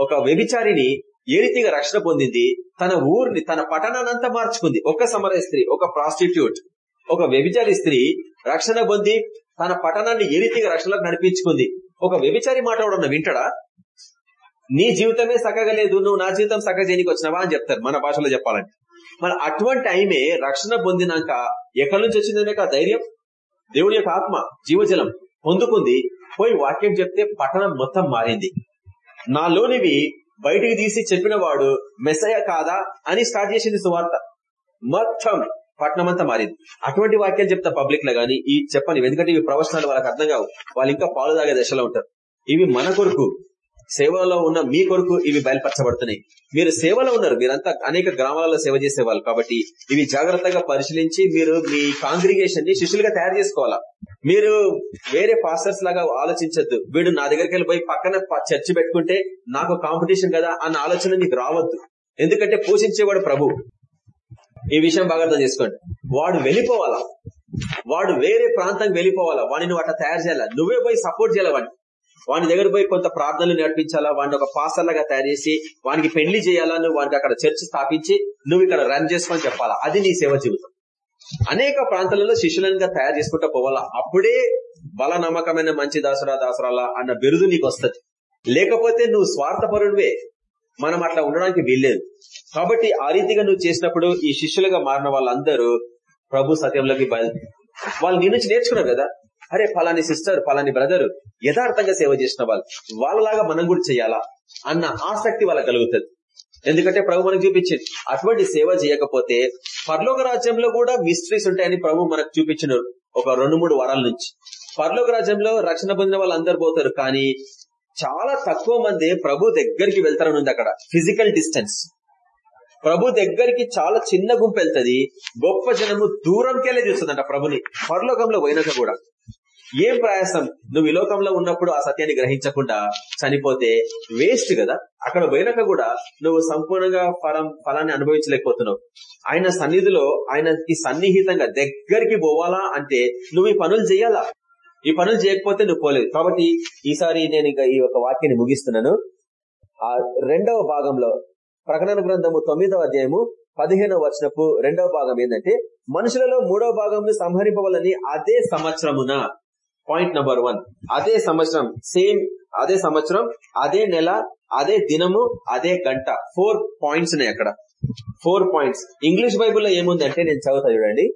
ఒక వ్యభిచారిని ఏ రీతిగా రక్షణ పొందింది? తన ఊరిని తన పట్టణానంతా మార్చుకుంది. ఒక సమరయ స్త్రీ ఒక ప్రాస్టిట్యూట్ ఒక వ్యభిచారి స్త్రీ రక్షణ పొంది తన పట్టణాన్ని ఏ రీతిగా రక్షణలోకి నడిపించుకుంది? ఒక వ్యభిచారి మాట ఎవడన్నా వింటడా? నీ జీవితమే సగగలేదు నువ్వు నా జీవితం సక్క చేయనికి వచ్చినావా అని చెప్తారు మన భాషలో చెప్పాలంటే. మరి అటువంటి ఆయమే రక్షణ పొందినాక ఎక్కడి నుంచి వచ్చిందనే ఆ ధైర్యం? దేవుడి యొక్క ఆత్మ జీవజలం పొందుకుంది. పోయి వాక్యం చెప్తే పట్టణం మొత్తం మారింది. నాలోనివి బయటికి తీసి చెప్పిన వాడు మెసయ కాదా అని స్టార్ట్ చేసింది సువార్త. మొత్తం పట్టణం అంతా మారింది. అటువంటి వాక్యాలు చెప్తా పబ్లిక్లో గానీ ఈ చెప్పని ఎందుకంటే ఇవి ప్రవచనాలు వాళ్ళకి అర్థం కావు. వాళ్ళు ఇంకా పాలు తాగే దశలో ఉంటారు. ఇవి మన కొరకు సేవలో ఉన్న మీ కొరకు ఇవి బయలుపరచబడుతున్నాయి. మీరు సేవలో ఉన్నారు. మీరంతా అనేక గ్రామాలలో సేవ చేసేవాళ్ళు. కాబట్టి ఇవి జాగ్రత్తగా పరిశీలించి మీరు మీ కాంగ్రిగేషన్ని శిష్యులుగా తయారు చేసుకోవాలా. మీరు వేరే పాస్టర్స్ లాగా ఆలోచించద్దు. వీడు నా దగ్గరికి వెళ్ళిపోయి పక్కన చర్చి పెట్టుకుంటే నాకు కాంపిటీషన్ కదా అన్న ఆలోచన మీకు రావద్దు. ఎందుకంటే పోషించేవాడు ప్రభు. ఈ విషయం బాగా అర్థం చేసుకోండి. వాడు వెళ్ళిపోవాలా. వాడు వేరే ప్రాంతం వెళ్ళిపోవాలా. వాడిని నువ్వు అట్లా తయారు చేయాలా? నువ్వే పోయి సపోర్ట్ చేయాలి వాడిని? వాని దగ్గర పోయి కొంత ప్రార్థనలు నడిపించాలా వాడిని ఒక పాస్టర్ తయారు చేసి వానికి పెళ్ళి చేయాలా? నువ్వు వానికి అక్కడ చర్చ్ స్థాపించి నువ్వు ఇక్కడ రన్ చేసుకొని చెప్పాలా? అది నీ సేవ జీవితం. అనేక ప్రాంతాలలో శిష్యులంగా తయారు చేసుకుంటూ పోవాలా? అప్పుడే బల నమ్మకమైన మంచి దాసురా దాసురాలా అన్న బిరుదు నీకు వస్తుంది. లేకపోతే నువ్వు స్వార్థపరుడివే. మనం అట్లా ఉండడానికి వీల్లేదు. కాబట్టి ఆ రీతిగా నువ్వు చేసినప్పుడు ఈ శిష్యులుగా మారిన వాళ్ళందరూ ప్రభు సత్యంలోకి బయలు వాళ్ళు నీ నుంచి నేర్చుకున్నారు కదా? అరే ఫలాని సిస్టర్ ఫలాని బ్రదర్ యథార్థంగా సేవ చేసిన వాళ్ళు వాళ్ళలాగా మనం కూడా చేయాలా? అన్న ఆసక్తి వాళ్ళకి కలుగుతుంది. ఎందుకంటే ప్రభు మనకు చూపించింది అటువంటి సేవ చేయకపోతే పర్లోక రాజ్యంలో కూడా మిస్ట్రీస్ ఉంటాయని ప్రభు మనకు చూపించినారు ఒక రెండు మూడు వారాల నుంచి. పర్లోక రాజ్యంలో రక్షణ పొందిన వాళ్ళందరూ పోతారు కానీ చాలా తక్కువ మంది ప్రభు దగ్గరికి వెళ్తారని ఉంది అక్కడ ఫిజికల్ డిస్టెన్స్ ప్రభు దగ్గరికి చాలా చిన్న గుంపు వెళ్తుంది గొప్ప జనము దూరంకెళ్ళే చూస్తుందంట ప్రభుని పరలోకంలో పోయినాక కూడా. ఏం ప్రయాసం? నువ్వు ఈ లోకంలో ఉన్నప్పుడు ఆ సత్యాన్ని గ్రహించకుండా చనిపోతే వేస్ట్ కదా? అక్కడ పోయినాక కూడా నువ్వు సంపూర్ణంగా ఫలం ఫలాన్ని అనుభవించలేకపోతున్నావు. ఆయన సన్నిధిలో ఆయనకి సన్నిహితంగా దగ్గరికి పోవాలా అంటే నువ్వు ఈ పనులు చేయాలా? ఈ పనులు చేయకపోతే నువ్వు పోలేదు. కాబట్టి ఈసారి నేను ఇంకా ఈ ఒక వాక్యాన్ని ముగిస్తున్నాను. ఆ రెండవ భాగంలో ప్రకటన గ్రంథము తొమ్మిదవ అధ్యాయము పదిహేనవ వచనపు రెండవ భాగం ఏంటంటే మనుషులలో మూడవ భాగంను సంహరింపవాలని అదే సంవత్సరమున పాయింట్ నంబర్ వన్. అదే సంవత్సరం సేమ్ అదే సంవత్సరం అదే నెల అదే దినము అదే గంట. ఫోర్ పాయింట్స్ ఉన్నాయి అక్కడ. ఫోర్ పాయింట్స్ ఇంగ్లీష్ బైబుల్లో ఏముందంటే నేను చదువుతా చూడండి.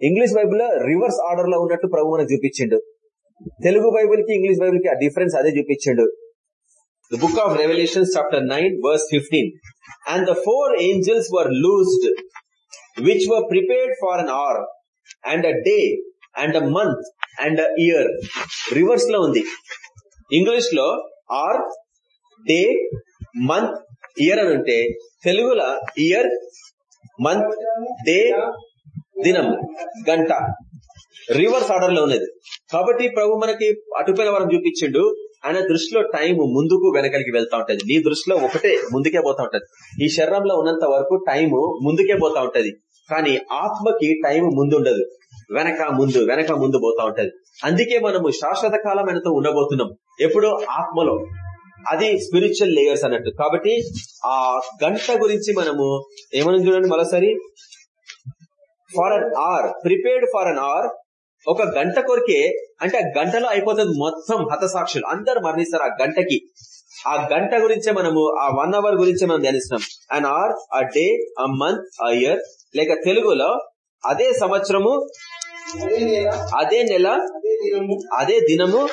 ఇంగ్లీష్ బైబుల్లో రివర్స్ ఆర్డర్లో ఉన్నట్టు ప్రభు మనకు చూపించిండు. తెలుగు బైబుల్కి ఇంగ్లీష్ బైబుల్కి ఆ డిఫరెన్స్ అదే చూపించిండు. The book of Revelation chapter nine verse fifteen and the four angels were loosed which were prepared for an hour and a day and a month and year. రివర్స్లో ఉంది. ఇంగ్లీష్లో ఆర్ డే మంత్ ఇయర్ అని ఉంటే తెలుగులో year month day దినం గంట. Reverse ఆర్డర్లో ఉన్నది. కాబట్టి ప్రభు మనకి అటుపైన వరం చూపించిండు. ఆయన దృష్టిలో టైం ముందుకు వెనకలికి వెళ్తా ఉంటది. నీ దృష్టిలో ఒకటే ముందుకే పోతా ఉంటది. ఈ శరీరంలో ఉన్నంత వరకు టైం ముందుకే పోతా ఉంటది. కానీ ఆత్మకి టైం ముందుండదు వెనక ముందు వెనక ముందు పోతా ఉంటది. అందుకే మనము శాశ్వత కాలం ఆయనతో ఉండబోతున్నాం. ఎప్పుడో ఆత్మలో. అది స్పిరిచువల్ లేయర్స్ అన్నట్టు. కాబట్టి ఆ గంట గురించి మనము ఏమని చూడండి మరోసారి? For an hour prepared for an hour ఒక గంట కొరికే అంటే ఆ గంటలో అయిపోతుంది మొత్తం హతసాక్షులు. అందరు మరణిస్తారు ఆ గంటకి. ఆ గంట గురించే మనము ఆ వన్ అవర్ గురించే మనం ధ్యానిస్తున్నాం. An hour a day a month a year లేక తెలుగులో అదే సంవత్సరము అదే నెల అదే దినము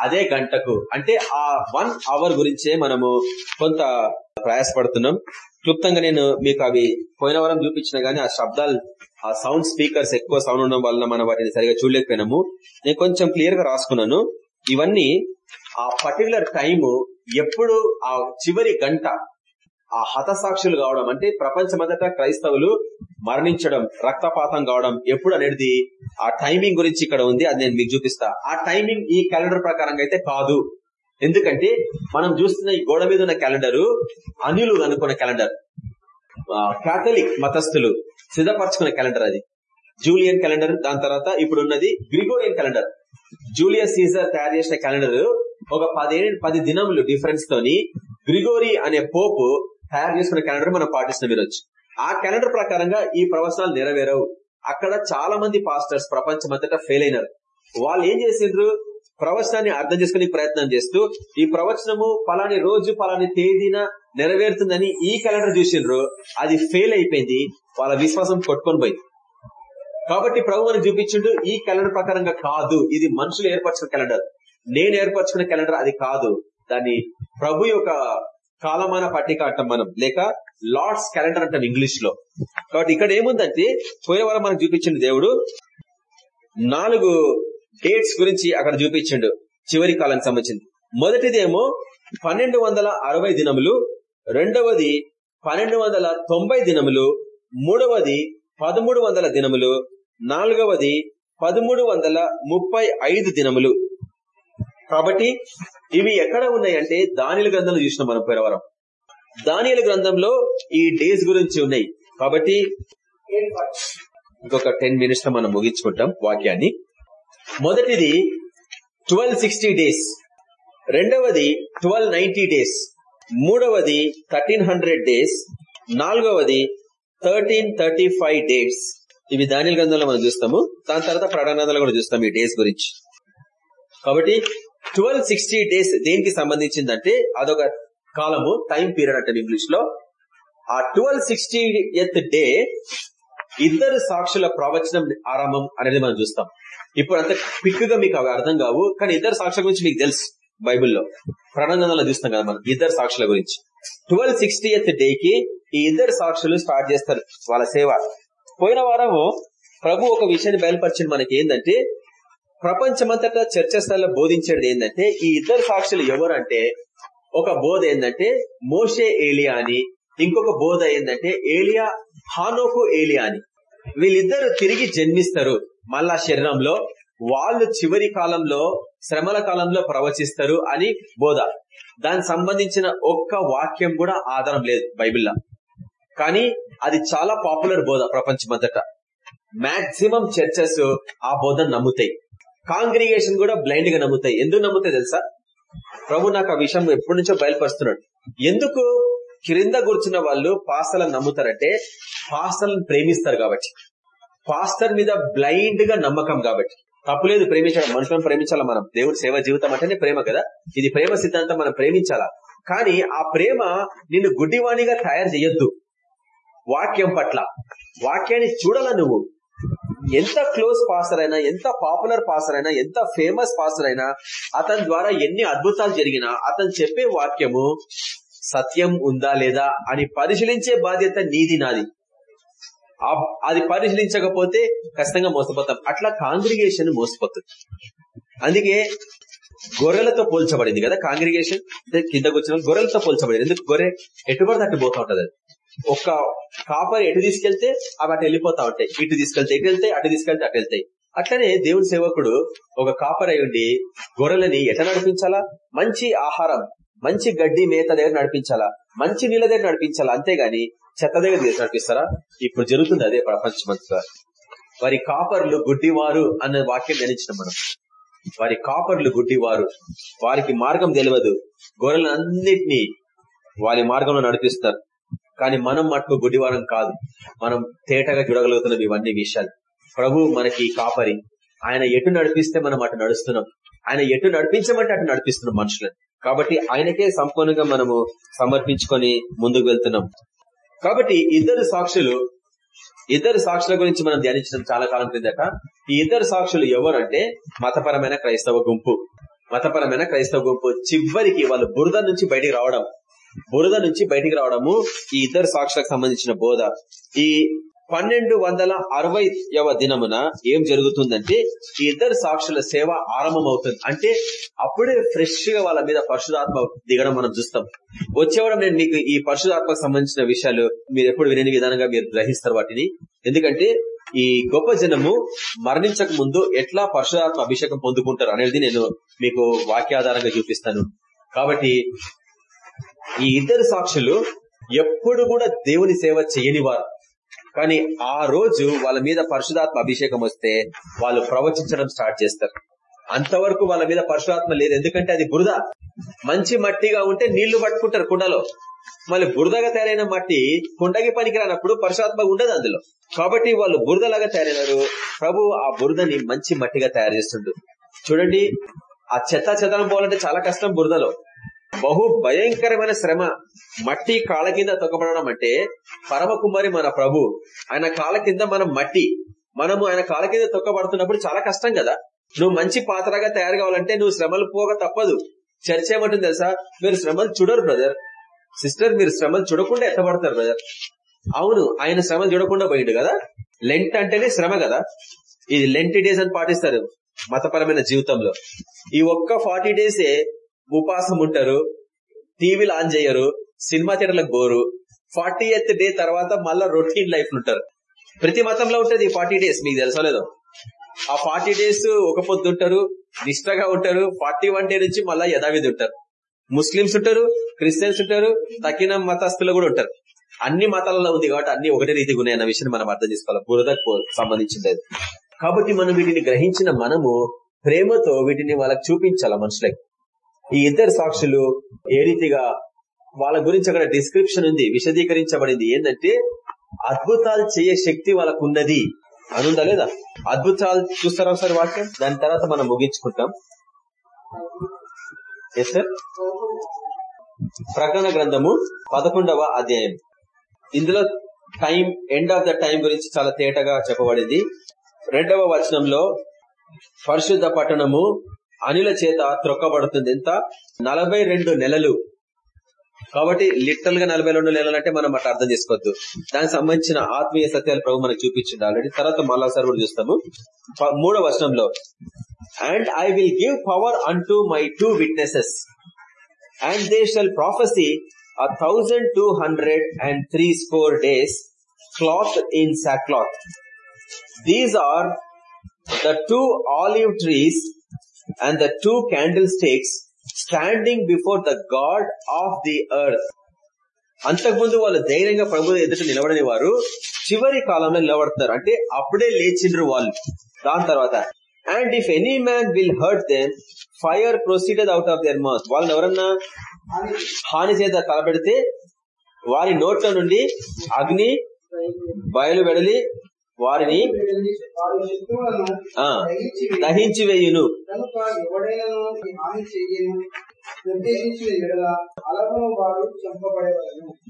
అదే గంటకు. అంటే ఆ వన్ అవర్ గురించే మనము కొంత ప్రయాసపడుతున్నాం. క్లుప్తంగా నేను మీకు అవి పోయిన వారం చూపించిన గానీ ఆ శబ్దాలు ఆ సౌండ్ స్పీకర్స్ ఎక్కువ సౌండ్ ఉండడం వల్ల మనం వాటిని సరిగా చూడలేకపోయినాము. నేను కొంచెం క్లియర్గా రాసుకున్నాను. ఇవన్నీ ఆ పర్టికులర్ టైము ఎప్పుడు ఆ చివరి గంట ఆ హతసాక్షులు కావడం అంటే ప్రపంచమంతటా క్రైస్తవులు మరణించడం రక్తపాతం కావడం ఎప్పుడు అనేది ఆ టైమింగ్ గురించి ఇక్కడ ఉంది అది నేను మీకు చూపిస్తా. ఆ టైమింగ్ ఈ క్యాలెండర్ ప్రకారంగా అయితే కాదు. ఎందుకంటే మనం చూస్తున్న ఈ గోడ మీద ఉన్న క్యాలెండర్ అనిలు అనుకున్న క్యాలెండర్ కేథలిక్ మతస్థులు సిద్ధపరచుకున్న క్యాలెండర్ అది. జూలియన్ క్యాలెండర్ దాని తర్వాత ఇప్పుడు ఉన్నది గ్రిగోరియన్ క్యాలెండర్ జూలియస్ సీజర్ తయారు చేసిన క్యాలెండర్ ఒక పదిహేను పది దినములు డిఫరెన్స్ తోని గ్రిగోరి అనే పోపు తయారు చేసుకున్న క్యాలెండర్ మనం పాటిస్తున్నాం ఈరోజు ఆ క్యాలెండర్ ప్రకారంగా ఈ ప్రవచనాలు నెరవేరవు. అక్కడ చాలా మంది పాస్టర్స్ ప్రపంచమంతటా ఫెయిల్ అయినారు. వాళ్ళు ఏం చేసిండ్రు? ప్రవచనాన్ని అర్థం చేసుకునే ప్రయత్నం చేస్తూ ఈ ప్రవచనము పలాని రోజు పలాని తేదీన నెరవేరుతుందని ఈ క్యాలెండర్ చూసిండ్రు. అది ఫెయిల్ అయిపోయింది. వాళ్ళ విశ్వాసం కొట్టుకొని పోయింది. కాబట్టి ప్రభు అని చూపించిండు ఈ క్యాలెండర్ ప్రకారంగా కాదు. ఇది మనుషులు ఏర్పరచుకున్న క్యాలెండర్ నేను ఏర్పరచుకున్న క్యాలెండర్ అది కాదు. దాన్ని ప్రభు యొక్క కాలమాన పట్టిక అంటాం మనం. లేక లార్డ్స్ క్యాలెండర్ అంటాం ఇంగ్లీష్లో కాబట్టి ఇక్కడ ఏముందంటే పోయిన వారం మనకు చూపించింది దేవుడు. నాలుగు డేట్స్ గురించి అక్కడ చూపించిండు చివరి కాలానికి సంబంధించింది. మొదటిదేమో పన్నెండు వందల అరవై దినములు రెండవది పన్నెండు వందల తొంభై దినములు మూడవది పదమూడు వందల దినములు నాలుగవది పదమూడు వందల ముప్పై ఐదు దినములు. కాబట్టి ఇవి ఎక్కడ ఉన్నాయంటే దానిల గ్రంథంలో చూసినాం మనం పోయినవరం దానియల గ్రంథంలో ఈ డేస్ గురించి ఉన్నాయి. కాబట్టి ఇంకొక టెన్ మినిట్స్లో మనం ముగించుకుంటాం వాక్యాన్ని. మొదటిది ట్వెల్వ్ సిక్స్టీ డేస్. రెండవది ట్వెల్వ్ నైన్టీ డేస్. మూడవది థర్టీన్ హండ్రెడ్ డేస్. నాలుగవది థర్టీన్ థర్టీ ఫైవ్ డేస్. ఇవి దానిల గ్రంథంలో మనం చూస్తాము. దాని తర్వాత ప్రకటన కూడా చూస్తాం ఈ డేస్ గురించి. కాబట్టి ట్వెల్వ్ సిక్స్టీ డేస్ దేనికి సంబంధించిందంటే అదొక కాలము టైం పీరియడ్ అంటే ఇంగ్లీష్లో. ఆ ట్వెల్వ్ సిక్స్టీ ఎత్ డే ఇద్దరు సాక్షుల ప్రవచనం ఆరంభం అనేది మనం చూస్తాం. ఇప్పుడు అంత క్విక్గా మీకు అవి అర్థం కావు కానీ ఇద్దరు సాక్షుల గురించి మీకు తెలుసు బైబిల్లో. ప్రణందనలో చూస్తాం కదా మనం ఇద్దరు సాక్షుల గురించి. ట్వెల్వ్ సిక్స్టీ ఎత్ డే కి ఈ ఇద్దరు సాక్షులు స్టార్ట్ చేస్తారు వాళ్ళ సేవ. పోయిన వారము ప్రభు ఒక విషయాన్ని బయలుపరిచింది మనకి ఏంటంటే ప్రపంచమంతటా చర్చ స్థలంలో బోధించేది ఏంటంటే ఈ ఇద్దరు సాక్షులు ఎవరంటే ఒక బోధ ఏంటంటే మోషే ఏలియా అని. ఇంకొక బోధ ఏంటంటే ఏలియా హానోకు ఏలియా అని. వీళ్ళిద్దరు తిరిగి జన్మిస్తారు. మళ్ళా శరీరంలో వాళ్ళు చివరి కాలంలో శ్రమల కాలంలో ప్రవచిస్తారు అని బోధ. దానికి సంబంధించిన ఒక్క వాక్యం కూడా ఆధారం లేదు బైబిల్లో. కానీ అది చాలా పాపులర్ బోధ ప్రపంచమంతట. మాక్సిమం చర్చెస్ ఆ బోధ నమ్ముతాయి. కాంగ్రిగేషన్ కూడా బ్లైండ్గా నమ్ముతాయి. ఎందుకు నమ్ముతాయి తెలుసా? ప్రభు నాకు ఆ విషయం ఎప్పటి నుంచో బయలుపరుస్తున్నాడు. ఎందుకు? క్రింద కూర్చున్న వాళ్ళు పాస్తలను నమ్ముతారంటే పాస్తలను ప్రేమిస్తారు కాబట్టి. పాస్తర్ మీద బ్లైండ్గా నమ్మకం కాబట్టి. తప్పులేదు ప్రేమించడం మనుషులను ప్రేమించాలా మనం? దేవుడి సేవ జీవితం అంటేనే ప్రేమ కదా? ఇది ప్రేమ సిద్ధాంతం మనం ప్రేమించాలా? కానీ ఆ ప్రేమ నిన్ను గుడ్డివాణిగా తయారు చేయొద్దు. వాక్యం పట్ల. వాక్యాన్ని చూడాల నువ్వు? ఎంత క్లోజ్ పాస్టర్ అయినా ఎంత పాపులర్ పాస్టర్ అయినా ఎంత ఫేమస్ పాస్టర్ అయినా అతని ద్వారా ఎన్ని అద్భుతాలు జరిగినా అతను చెప్పే వాక్యము సత్యం ఉందా లేదా అని పరిశీలించే బాధ్యత నీది నాది. అది పరిశీలించకపోతే ఖచ్చితంగా మోసపోతాం. అట్లా కాంగ్రిగేషన్ మోసపోతుంది. అందుకే గొర్రెలతో పోల్చబడింది కదా కాంగ్రిగేషన్. కింద కూర్చున్న గొర్రెలతో పోల్చబడింది. ఎందుకు? గొర్రె ఎటువంటి అటు పోతా ఉంటది ఒక్క కాపర్ ఎటు తీసుకెళ్తే అవి అటు వెళ్ళిపోతా ఉంటాయి. ఇటు తీసుకెళ్తే ఇటు వెళ్తాయి అటు తీసుకెళ్తే అటు వెళ్తాయి. అట్లనే దేవుని సేవకుడు ఒక కాపర్ అయి ఉండి గొర్రెలని ఎట నడిపించాలా? మంచి ఆహారం మంచి గడ్డి మేత దగ్గర నడిపించాలా? మంచి నీళ్ళ దగ్గర నడిపించాలా? అంతేగాని చెత్త దగ్గర నడిపిస్తారా? ఇప్పుడు జరుగుతుంది అదే ప్రపంచమంతా వారి కాపర్లు గుడ్డివారు అన్న వాక్యం ధ్యానించిన మనం. వారి కాపర్లు గుడ్డివారు. వారికి మార్గం తెలియదు. గొర్రెలన్నిటినీ వారి మార్గంలో నడిపిస్తారు. కానీ మనం మట్టుకు గుడ్డివారం కాదు. మనం తేటగా చూడగలుగుతున్నాం ఇవన్నీ విషయాలు. ప్రభు మనకి కాపరి. ఆయన ఎటు నడిపిస్తే మనం అటు నడుస్తున్నాం. ఆయన ఎటు నడిపించమంటే అటు నడిపిస్తున్నాం మనుషులను. కాబట్టి ఆయనకే సంపూర్ణంగా మనము సమర్పించుకొని ముందుకు వెళ్తున్నాం. కాబట్టి ఇద్దరు సాక్షులు ఇద్దరు సాక్షుల గురించి మనం ధ్యానించడం చాలా కాలం క్రిందట. ఈ ఇద్దరు సాక్షులు ఎవరంటే మతపరమైన క్రైస్తవ గుంపు. మతపరమైన క్రైస్తవ గుంపు చివరికి వాళ్ళు బురద నుంచి బయటికి రావడం. బురద నుంచి బయటికి రావడము ఈ ఇద్దరు సాక్షులకు సంబంధించిన బోధ. ఈ పన్నెండు వందల అరవైవ దినమున ఏం జరుగుతుందంటే ఈ ఇద్దరు సాక్షుల సేవ ఆరంభమవుతుంది. అంటే అప్పుడే ఫ్రెష్గా వాళ్ళ మీద పరిశుధాత్మ దిగడం మనం చూస్తాం. వచ్చేవాడు నేను మీకు ఈ పరిశుధాత్మకు సంబంధించిన విషయాలు మీరు ఎప్పుడు వినని విధానంగా మీరు గ్రహిస్తారు వాటిని. ఎందుకంటే ఈ గొప్ప జనము మరణించక ముందు ఎట్లా పరశురాత్మ అభిషేకం పొందుకుంటారు అనేది నేను మీకు వాక్యాధారంగా చూపిస్తాను. కాబట్టి ఈ ఇద్దరు సాక్షులు ఎప్పుడు కూడా దేవుని సేవ చేయని వారు. కానీ ఆ రోజు వాళ్ళ మీద పరశురాత్మ అభిషేకం వస్తే వాళ్ళు ప్రవచించడం స్టార్ట్ చేస్తారు. అంతవరకు వాళ్ళ మీద పరశురాత్మ లేదు. ఎందుకంటే అది బురద. మంచి మట్టిగా ఉంటే నీళ్ళు పట్టుకుంటారు కుండలో. మళ్ళీ బురదగా తయారైన మట్టి కుండకి పనికిరానప్పుడు పరశురాత్మ ఉండదు అందులో. కాబట్టి వాళ్ళు బురదలాగా తయారైనారు. ప్రభు ఆ బురదని మంచి మట్టిగా తయారు చేస్తుండు. చూడండి ఆ చెత్త చెత్తనం పోవాలంటే చాలా కష్టం బురదలో. బహు భయంకరమైన శ్రమ. మట్టి కాళ్ళ కింద తొక్కబడడం అంటే పరమ కుమారి మన ప్రభు. ఆయన కాళ్ళ కింద మనం మట్టి. మనము ఆయన కాళ్ళ కింద తొక్కబడుతున్నప్పుడు చాలా కష్టం కదా. నువ్వు మంచి పాత్రగా తయారు కావాలంటే నువ్వు శ్రమలు పోక తప్పదు. చర్చ ఏమంటుంది తెలుసా? మీరు శ్రమలు చూడరు బ్రదర్ సిస్టర్ మీరు శ్రమలు చూడకుండా ఎత్తబడతారు బ్రదర్ అవును ఆయన శ్రమలు చూడకుండా పోయిండు కదా? లెంట్ అంటేనే శ్రమ కదా. ఇది లెంట్ డేస్ అని పాటిస్తారు మతపరమైన జీవితంలో. ఈ ఒక్క ఫార్టీ డేసే ఉపాసం ఉంటారు టీవీలు ఆన్ చేయరు సినిమా థియేటర్లకు పోరు. ఫార్టీ ఎయిత్ డే తర్వాత మళ్ళా రొటీన్ లైఫ్ ఉంటారు. ప్రతి మతంలో ఉంటది ఫార్టీ డేస్ మీకు తెలుసలేదో ఆ ఫార్టీ డేస్ ఒక పొద్దు ఉంటారు నిష్టగా ఉంటారు ఫార్టీ వన్ డే నుంచి మళ్ళా యథావిధి ఉంటారు. ముస్లింస్ ఉంటారు క్రిస్టియన్స్ ఉంటారు తక్కిన మతస్థులు కూడా ఉంటారు. అన్ని మతాలలో ఉంది కాబట్టి అన్ని ఒకటే రీతిగా ఉన్నాయి అన్న విషయాన్ని మనం అర్థం చేసుకోవాలి. బురదకు సంబంధించింది కాబట్టి మనం వీటిని గ్రహించిన మనము ప్రేమతో వీటిని వాళ్ళకి చూపించాల మనుషులకి? ఈ ఇద్దరు సాక్షులు ఏ రీతిగా వాళ్ళ గురించి అక్కడ డిస్క్రిప్షన్ ఉంది విశదీకరించబడింది ఏంటంటే అద్భుతాలు చేయే శక్తి వాళ్ళకున్నది అనుందా లేదా? అద్భుతాలు చూస్తారా సార్ వాక్యం? దాని తర్వాత మనం ముగించుకుంటాం. ఎస్ సార్ ప్రకటన గ్రంథము పదకొండవ అధ్యాయం. ఇందులో time end of the time గురించి చాలా తేటగా చెప్పబడింది. రెండవ వచనంలో పరిశుద్ధ పట్టణము అనిల చేత త్రొక్కబడుతుంది. ఎంత? నలభై నెలలు. కాబట్టి లిటరల్గా నలభై రెండు నెలలు అంటే మనం అట్లా అర్థం చేసుకోవద్దు. దానికి సంబంధించిన ఆత్మీయ సత్యాలు ప్రభు మనకు చూపించింది ఆల్రెడీ. తర్వాత మళ్ళాసారి కూడా చూస్తాము. మూడవ వర్షంలో and I will give power unto my two witnesses and they shall prophesy a thousand two hundred and three score days cloth in sackcloth. These are the two olive trees and the two candlesticks standing before the God of the earth. అంతకుముందు వాళ్ళు ధైర్యంగా ప్రభు ఎదుట నిలబడని వారు చివరి కాలంలో నిలబడతారు. అంటే అప్పుడే లేచిండ్రు వాళ్ళు. దాని తర్వాత and if any man will hurt them fire proceeded out of their mouth వాళ్ళని ఎవరన్నా హాని చేత తలపెడితే వారి నోట్ల నుండి అగ్ని బయలు వెడలి వారిని దహించి వేయును.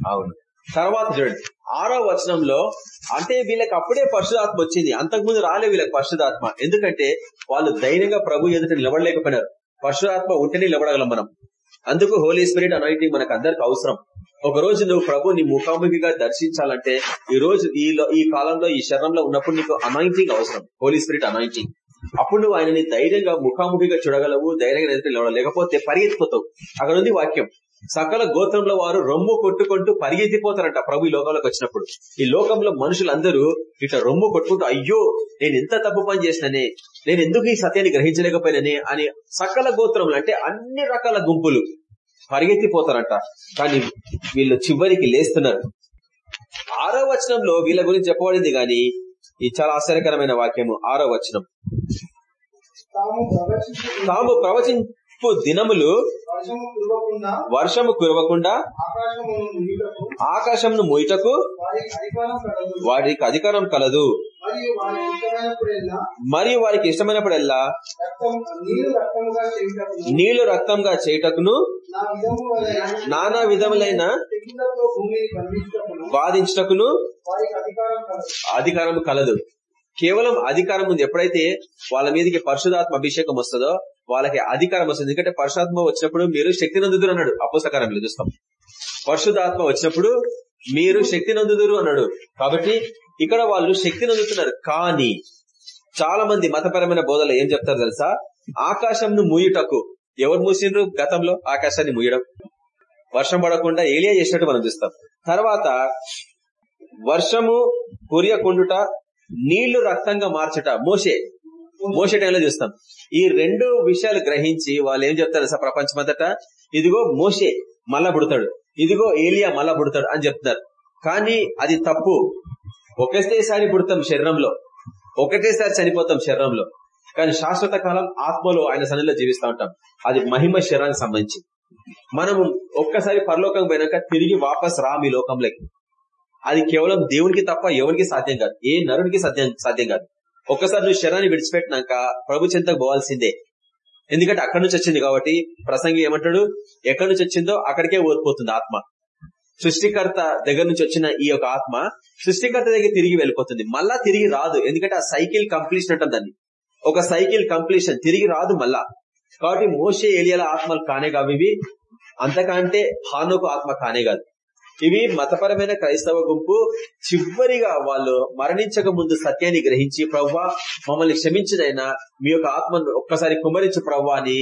అవును. తర్వాత చూడండి. ఆరో వచనంలో అంటే వీళ్ళకి అప్పుడే పరిశుధాత్మ వచ్చింది. అంతకుముందు రాలే వీళ్ళకి పరిశుధాత్మ. ఎందుకంటే వాళ్ళు ధైర్యంగా ప్రభు ఎదుట నిలబడలేకపోయినారు. పరిశుధాత్మ ఉంటేనే నిలబడగలం మనం. అందుకు హోలీ స్పిరిట్ అనాయింటింగ్ మనకు అందరికి అవసరం. ఒక రోజు నువ్వు ప్రభు నీ ముఖాముఖిగా దర్శించాలంటే ఈ రోజు ఈ ఈ కాలంలో ఈ శరణంలో ఉన్నప్పుడు నీకు అనాయింటింగ్ అవసరం. హోలీ స్పిరిట్ అనాయింటింగ్ అప్పుడు నువ్వు ఆయనని ధైర్యంగా ముఖాముఖిగా చూడగలవు ధైర్యంగా ఎదురు లేకపోతే పరిగెత్తిపోతావు. అక్కడ ఉంది వాక్యం. సకల గోత్రంలో వారు రొమ్ము కొట్టుకుంటూ పరిగెత్తిపోతారంట ప్రభు ఈ లోకంలోకి వచ్చినప్పుడు. ఈ లోకంలో మనుషులందరూ ఇట్లా రొమ్ము కొట్టుకుంటూ అయ్యో నేను ఎంత తప్పు పని చేసిననే నేను ఎందుకు ఈ సత్యాన్ని గ్రహించలేకపోయిననే అని సకల గోత్రములు అంటే అన్ని రకాల గుంపులు పరిగెత్తిపోతారంట. కానీ వీళ్ళు చివరికి లేస్తున్నారు. ఆరో వచనంలో వీళ్ళ గురించి చెప్పబడింది గాని ఈ చాలా ఆశ్చర్యకరమైన వాక్యము ఆరో వచనం. తాము ప్రవచింపు దినములు వర్షము కురవకుండా ఆకాశంను మూయటకు వారికి అధికారం కలదు. మరియు వారికి ఇష్టమైనప్పుడల్లా? నీళ్ళు రక్తంగా చేయటకును నానా విధములైన వాదించటకును అధికారం కలదు. కేవలం అధికారం ఉంది. ఎప్పుడైతే వాళ్ళ మీదకి పరిశుధాత్మ అభిషేకం వస్తుందో వాళ్ళకి అధికారం వస్తుంది. ఎందుకంటే పరిశుధాత్మ వచ్చినప్పుడు మీరు శక్తి నందుదురు అన్నాడు. అపోసకారంలో చూస్తాం పరిశుధాత్మ వచ్చినప్పుడు మీరు శక్తి నందుదురు అన్నాడు. కాబట్టి ఇక్కడ వాళ్ళు శక్తి నందుతున్నారు. కానీ చాలా మంది మతపరమైన బోధలు ఏం చెప్తారు తెలుసా? ఆకాశంను మూయుటకు. ఎవరు మూసిండ్రు గతంలో? ఆకాశాన్ని మూయడం. వర్షం పడకుండా ఏలియా చేసినట్టు మనం చూస్తాం. తర్వాత వర్షము కురియకుండుట నీళ్ళు రక్తంగా మార్చుట. మోసే మోసే టైంలో చూస్తాం. ఈ రెండు విషయాలు గ్రహించి వాళ్ళు ఏం చెప్తారు సార్ ప్రపంచమంతటా? ఇదిగో మోసే మళ్ళా పుడతాడు. ఇదిగో ఏలియా మళ్ళా పుడతాడు అని చెప్తున్నారు. కానీ అది తప్పు. ఒకటేసారి పుడతాం శరీరంలో. ఒకటేసారి చనిపోతాం శరీరంలో. కానీ శాశ్వత కాలం ఆత్మలో ఆయన సన్నిలో జీవిస్తూ ఉంటాం. అది మహిమ శరీరానికి సంబంధించి. మనం ఒక్కసారి పరలోకం పోయినాక తిరిగి వాపస్ రా మీ లోకంలోకి. అది కేవలం దేవునికి తప్ప ఎవరికి సాధ్యం కాదు. ఏ నరునికి సాధ్యం సాధ్యం కాదు. ఒక్కసారి నువ్వు శరణాన్ని విడిచిపెట్టినాక ప్రభు చెంతకు పోవాల్సిందే. ఎందుకంటే అక్కడి నుంచి వచ్చింది కాబట్టి ప్రసంగి ఏమంటాడు? ఎక్కడి నుంచి వచ్చిందో అక్కడికే ఓడిపోతుంది ఆత్మ. సృష్టికర్త దగ్గర నుంచి వచ్చిన ఈ యొక్క ఆత్మ సృష్టికర్త దగ్గర తిరిగి వెళ్ళిపోతుంది. మళ్ళా తిరిగి రాదు. ఎందుకంటే ఆ సైకిల్ కంప్లీషన్ అంటాం దాన్ని. ఒక సైకిల్ కంప్లీషన్. తిరిగి రాదు మళ్ళా. కాబట్టి మోసే ఏలియాల ఆత్మలు కానే కావు ఇవి. అంతకంటే హానుకు ఆత్మ కానే కాదు. ఇవి మతపరమైన క్రైస్తవ గుంపు. చివరిగా వాళ్ళు మరణించక ముందు సత్యాన్ని గ్రహించి ప్రవ్వా మమ్మల్ని క్షమించినైనా మీ యొక్క ఆత్మను ఒక్కసారి కుమరించు ప్రవ్వా అని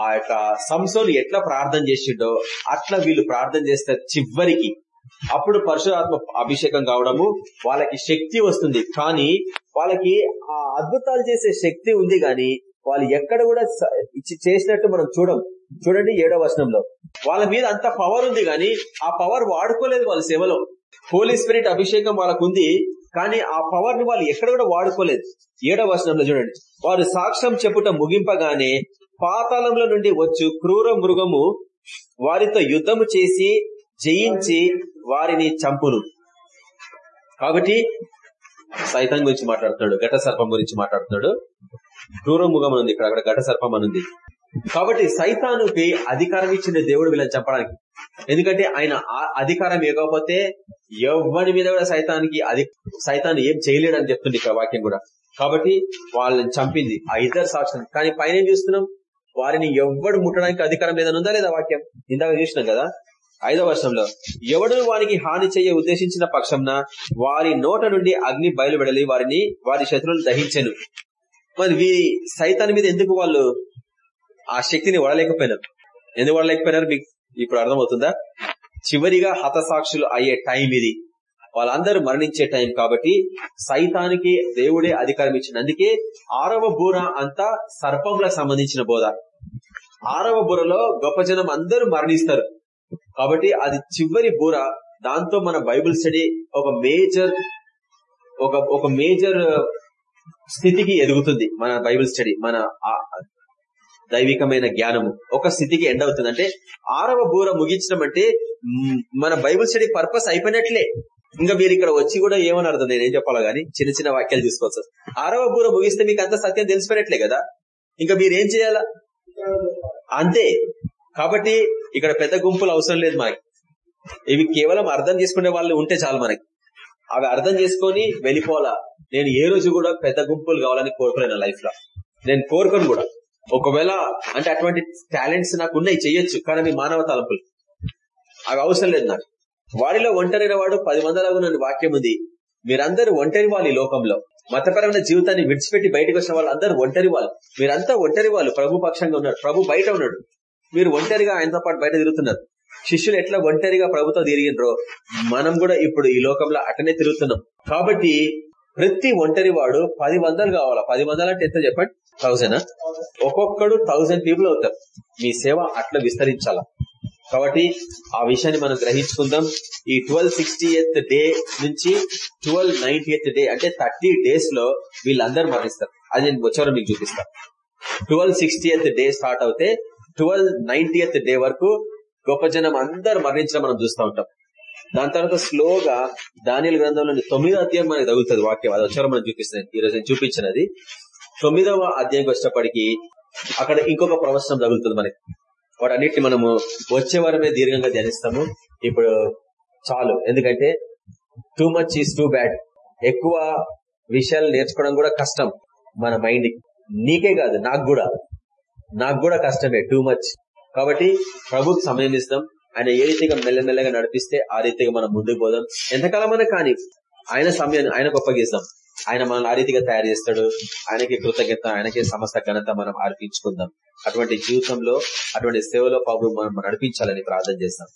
ఆ యొక్క సంసోను ఎట్లా ప్రార్థన చేసిండో అట్లా వీళ్ళు ప్రార్థన చేస్తారు చివరికి. అప్పుడు పరశురాత్మ అభిషేకం కావడము వాళ్ళకి శక్తి వస్తుంది. కానీ వాళ్ళకి ఆ అద్భుతాలు చేసే శక్తి ఉంది గాని వాళ్ళు ఎక్కడ కూడా చేసినట్టు మనం చూడం. చూడండి ఏడో వచనంలో. వాళ్ళ మీద అంత పవర్ ఉంది కానీ ఆ పవర్ వాడుకోలేదు వాళ్ళ సేవలో. హోలీ స్పిరిట్ అభిషేకం వాళ్ళకు ఉంది కానీ ఆ పవర్ని వాళ్ళు ఎక్కడ కూడా వాడుకోలేదు. ఏడో వచనంలో చూడండి. వారు సాక్ష్యం చెప్పుట ముగింపగానే పాతాళంలో నుండి వచ్చు క్రూర మృగము వారితో యుద్ధము చేసి జయించి వారిని చంపును. కాబట్టి సైతం గురించి మాట్లాడుతున్నాడు ఘట సర్పం గురించి మాట్లాడుతున్నాడు. క్రూర మృగం ఉంది ఇక్కడ అక్కడ ఘట సర్పం అనుంది కాబట్టి సైతానుకి అధికారం ఇచ్చిన దేవుడు వీళ్ళని చెప్పడానికి ఎందుకంటే ఆయన అధికారం ఇవ్వకపోతే ఎవరి మీద కూడా సైతానికి అది సైతాన్ని ఏం చేయలేడని చెప్తుంది ఇక్కడ వాక్యం కూడా. కాబట్టి వాళ్ళని చంపింది ఆ ఇద్దరు సాక్ష్యం కానీ పైన చూస్తున్నాం? వారిని ఎవ్వడు ముట్టడానికి అధికారం లేదని ఉందా లేదా వాక్యం? ఇందాక చూసినాం కదా? ఐదవ వర్షంలో ఎవడు వారికి హాని చేయ ఉద్దేశించిన పక్షంన వారి నోట నుండి అగ్ని బయలుపెడలి వారిని వారి శత్రువులు దహించను. మరి వీరి సైతాన్ మీద ఎందుకు వాళ్ళు ఆ శక్తిని వడలేకపోయినారు. ఎందుకు వడలేకపోయినారు? మీకు ఇప్పుడు అర్థమవుతుందా? చివరిగా హతసాక్షులు అయ్యే టైం ఇది. వాళ్ళందరూ మరణించే టైం కాబట్టి సైతానికి దేవుడే అధికారం ఇచ్చినందుకే ఆరవ బూర అంతా సర్పంలకు సంబంధించిన బోధ. ఆరవ బూరలో గొప్ప జనం అందరూ మరణిస్తారు. కాబట్టి అది చివరి బూర. దాంతో మన బైబుల్ స్టడీ ఒక మేజర్ ఒక ఒక మేజర్ స్థితికి ఎదుగుతుంది మన బైబిల్ స్టడీ. మన దైవికమైన జ్ఞానము. ఒక స్థితికి ఎండ్ అవుతుంది. అంటే ఆరవ బూర ముగించడం అంటే మన బైబుల్ స్టడీ పర్పస్ అయిపోయినట్లే. ఇంకా మీరు ఇక్కడ వచ్చి కూడా ఏమని అర్థం నేనేం చెప్పాలో గానీ చిన్న చిన్న వాక్యాలు తీసుకోవచ్చు. ఆరవ బూర ముగిస్తే మీకు అంత సత్యం తెలిసిపోయినట్లే కదా? ఇంకా మీరేం చేయాలా? అంతే. కాబట్టి ఇక్కడ పెద్ద గుంపులు అవసరం లేదు మనకి ఇవి కేవలం అర్థం చేసుకునే వాళ్ళు ఉంటే చాలు మనకి. అవి అర్థం చేసుకొని వెళ్ళిపోవాలా? నేను ఏ రోజు కూడా పెద్ద గుంపులు కావాలని కోరుకోలేను లైఫ్లో నేను కోరుకోను కూడా. ఒకవేళ అంటే అటువంటి టాలెంట్స్ నాకు ఉన్నాయి చెయ్యొచ్చు కానీ మీ మానవ తలంపులు. అవి అవసరం లేదు నాకు. వారిలో ఒంటరిన వాడు పది మందలాగా వాక్యం ఉంది. మీరందరూ ఒంటరి వాళ్ళు ఈ లోకంలో. మతపరమైన జీవితాన్ని విడిచిపెట్టి బయటకు వచ్చిన వాళ్ళు అందరూ ఒంటరి వాళ్ళు. మీరంతా ఒంటరి వాళ్ళు ప్రభు పక్షంగా ఉన్నారు. ప్రభు బయట ఉన్నాడు. మీరు ఒంటరిగా ఆయనతో పాటు బయట తిరుగుతున్నారు. శిష్యులు ఎట్లా ఒంటరిగా ప్రభుతో తిరిగినరో మనం కూడా ఇప్పుడు ఈ లోకంలో అటనే తిరుగుతున్నాం. కాబట్టి ప్రతి ఒంటరి వాడు పది వందలు కావాలా? పది వందలు అంటే ఎంత చెప్పండి? థౌజండ్? ఒక్కొక్కడు థౌజండ్ పీపుల్ అవుతారు. మీ సేవ అట్లా విస్తరించాలా? కాబట్టి ఆ విషయాన్ని మనం గ్రహించుకుందాం. ఈ ట్వెల్వ్ సిక్స్టీ ఎయిత్ డే నుంచి ట్వెల్వ్ నైన్టీ ఎయిత్ డే అంటే థర్టీ డేస్లో వీళ్ళందరూ మరణిస్తారు. అది నేను వచ్చేవారు మీకు చూపిస్తా. Twelve sixty eighth day start అవుతే ట్వెల్వ్ నైన్టీ ఎయిత్ డే వరకు గొప్ప జనం అందరు మరణించడం మనం చూస్తూ ఉంటాం. దాని తర్వాత స్లోగా దానిల గ్రంథంలోని తొమ్మిదో అధ్యాయం మనకి తగులుతుంది వాక్యం. అది వచ్చారో మనం చూపిస్తుంది ఈ రోజు చూపించినది. తొమ్మిదవ అధ్యాయం వచ్చేటప్పటికి అక్కడ ఇంకొక ప్రవచనం తగులుతుంది మనకి. వాటన్నిటిని మనము వచ్చే వారమే దీర్ఘంగా ధ్యానిస్తాము. ఇప్పుడు చాలు. ఎందుకంటే too much is too bad ఎక్కువ విషయాలు నేర్చుకోవడం కూడా కష్టం మన మైండ్ నీకే కాదు నాకు కూడా. నాకు కూడా కష్టమే టూ మచ్ కాబట్టి ప్రభుకి సమయం ఇస్తాం. ఆయన ఏ రీతిగా మెల్లమెల్లగా నడిపిస్తే ఆ రీతిగా మనం ముందుకు పోదాం. ఎంతకాలమైనా కానీ ఆయన సమయాన్ని ఆయనకు ఒప్పగిస్తాం ఆయన మనల్ని ఆ రీతిగా తయారు చేస్తాడు. ఆయనకి కృతజ్ఞత ఆయనకే సమస్త ఘనత మనం అర్పించుకుందాం. అటువంటి జీవితంలో అటువంటి సేవలో పాపు మనం నడిపించాలని ప్రార్థన చేస్తాం.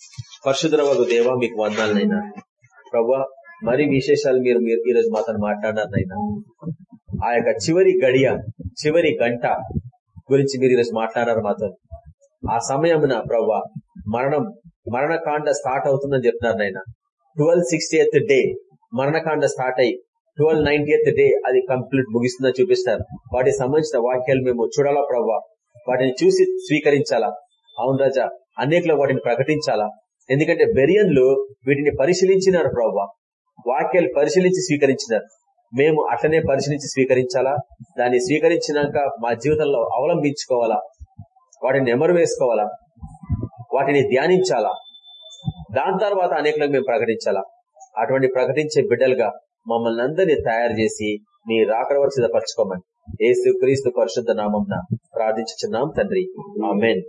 పరశుద్రవకు దేవ మీకు వందాలనైనా ప్రవ్వా మరి విశేషాలు మీరు మీరు ఈరోజు మాతో మాట్లాడారనైనా ఆ యొక్క చివరి గడియ చివరి గంట గురించి మీరు ఈరోజు మాట్లాడారు మాతో ఆ సమయమున ప్రవ్వా మరణం మరణకాండ స్టార్ట్ అవుతుందని చెప్తున్నారు నాయన ట్వెల్వ్ సిక్స్టీ డే మరణకాండ స్టార్ట్ అయ్యి ట్వెల్వ్ నైన్టీ డే అది కంప్లీట్ ముగిస్తుందని చూపిస్తారు వాటికి సంబంధించిన వాక్యాలు మేము చూడాలా ప్రభా వాటిని చూసి స్వీకరించాలా? అవును రాజా అనేకలో వాటిని ప్రకటించాలా? ఎందుకంటే బెరియన్లు వీటిని పరిశీలించినారు ప్రభా వాక్యాలు పరిశీలించి స్వీకరించినారు. మేము అట్లనే పరిశీలించి స్వీకరించాలా? దాన్ని స్వీకరించినాక మా జీవితంలో అవలంబించుకోవాలా? వాటిని ఎమరు వేసుకోవాలా? వాటిని ధ్యానించాలా? దాని తర్వాత అనేకలకు మేము ప్రకటించాలా? అటువంటి ప్రకటించే బిడ్డలుగా మమ్మల్ని అందరినీ తయారు చేసి మీ రాకడ సిద్ధపరచుకోమని ఏసు క్రీస్తు పరిశుద్ధ నామం ప్రార్థించున్నాం తండ్రి. ఆమెన్.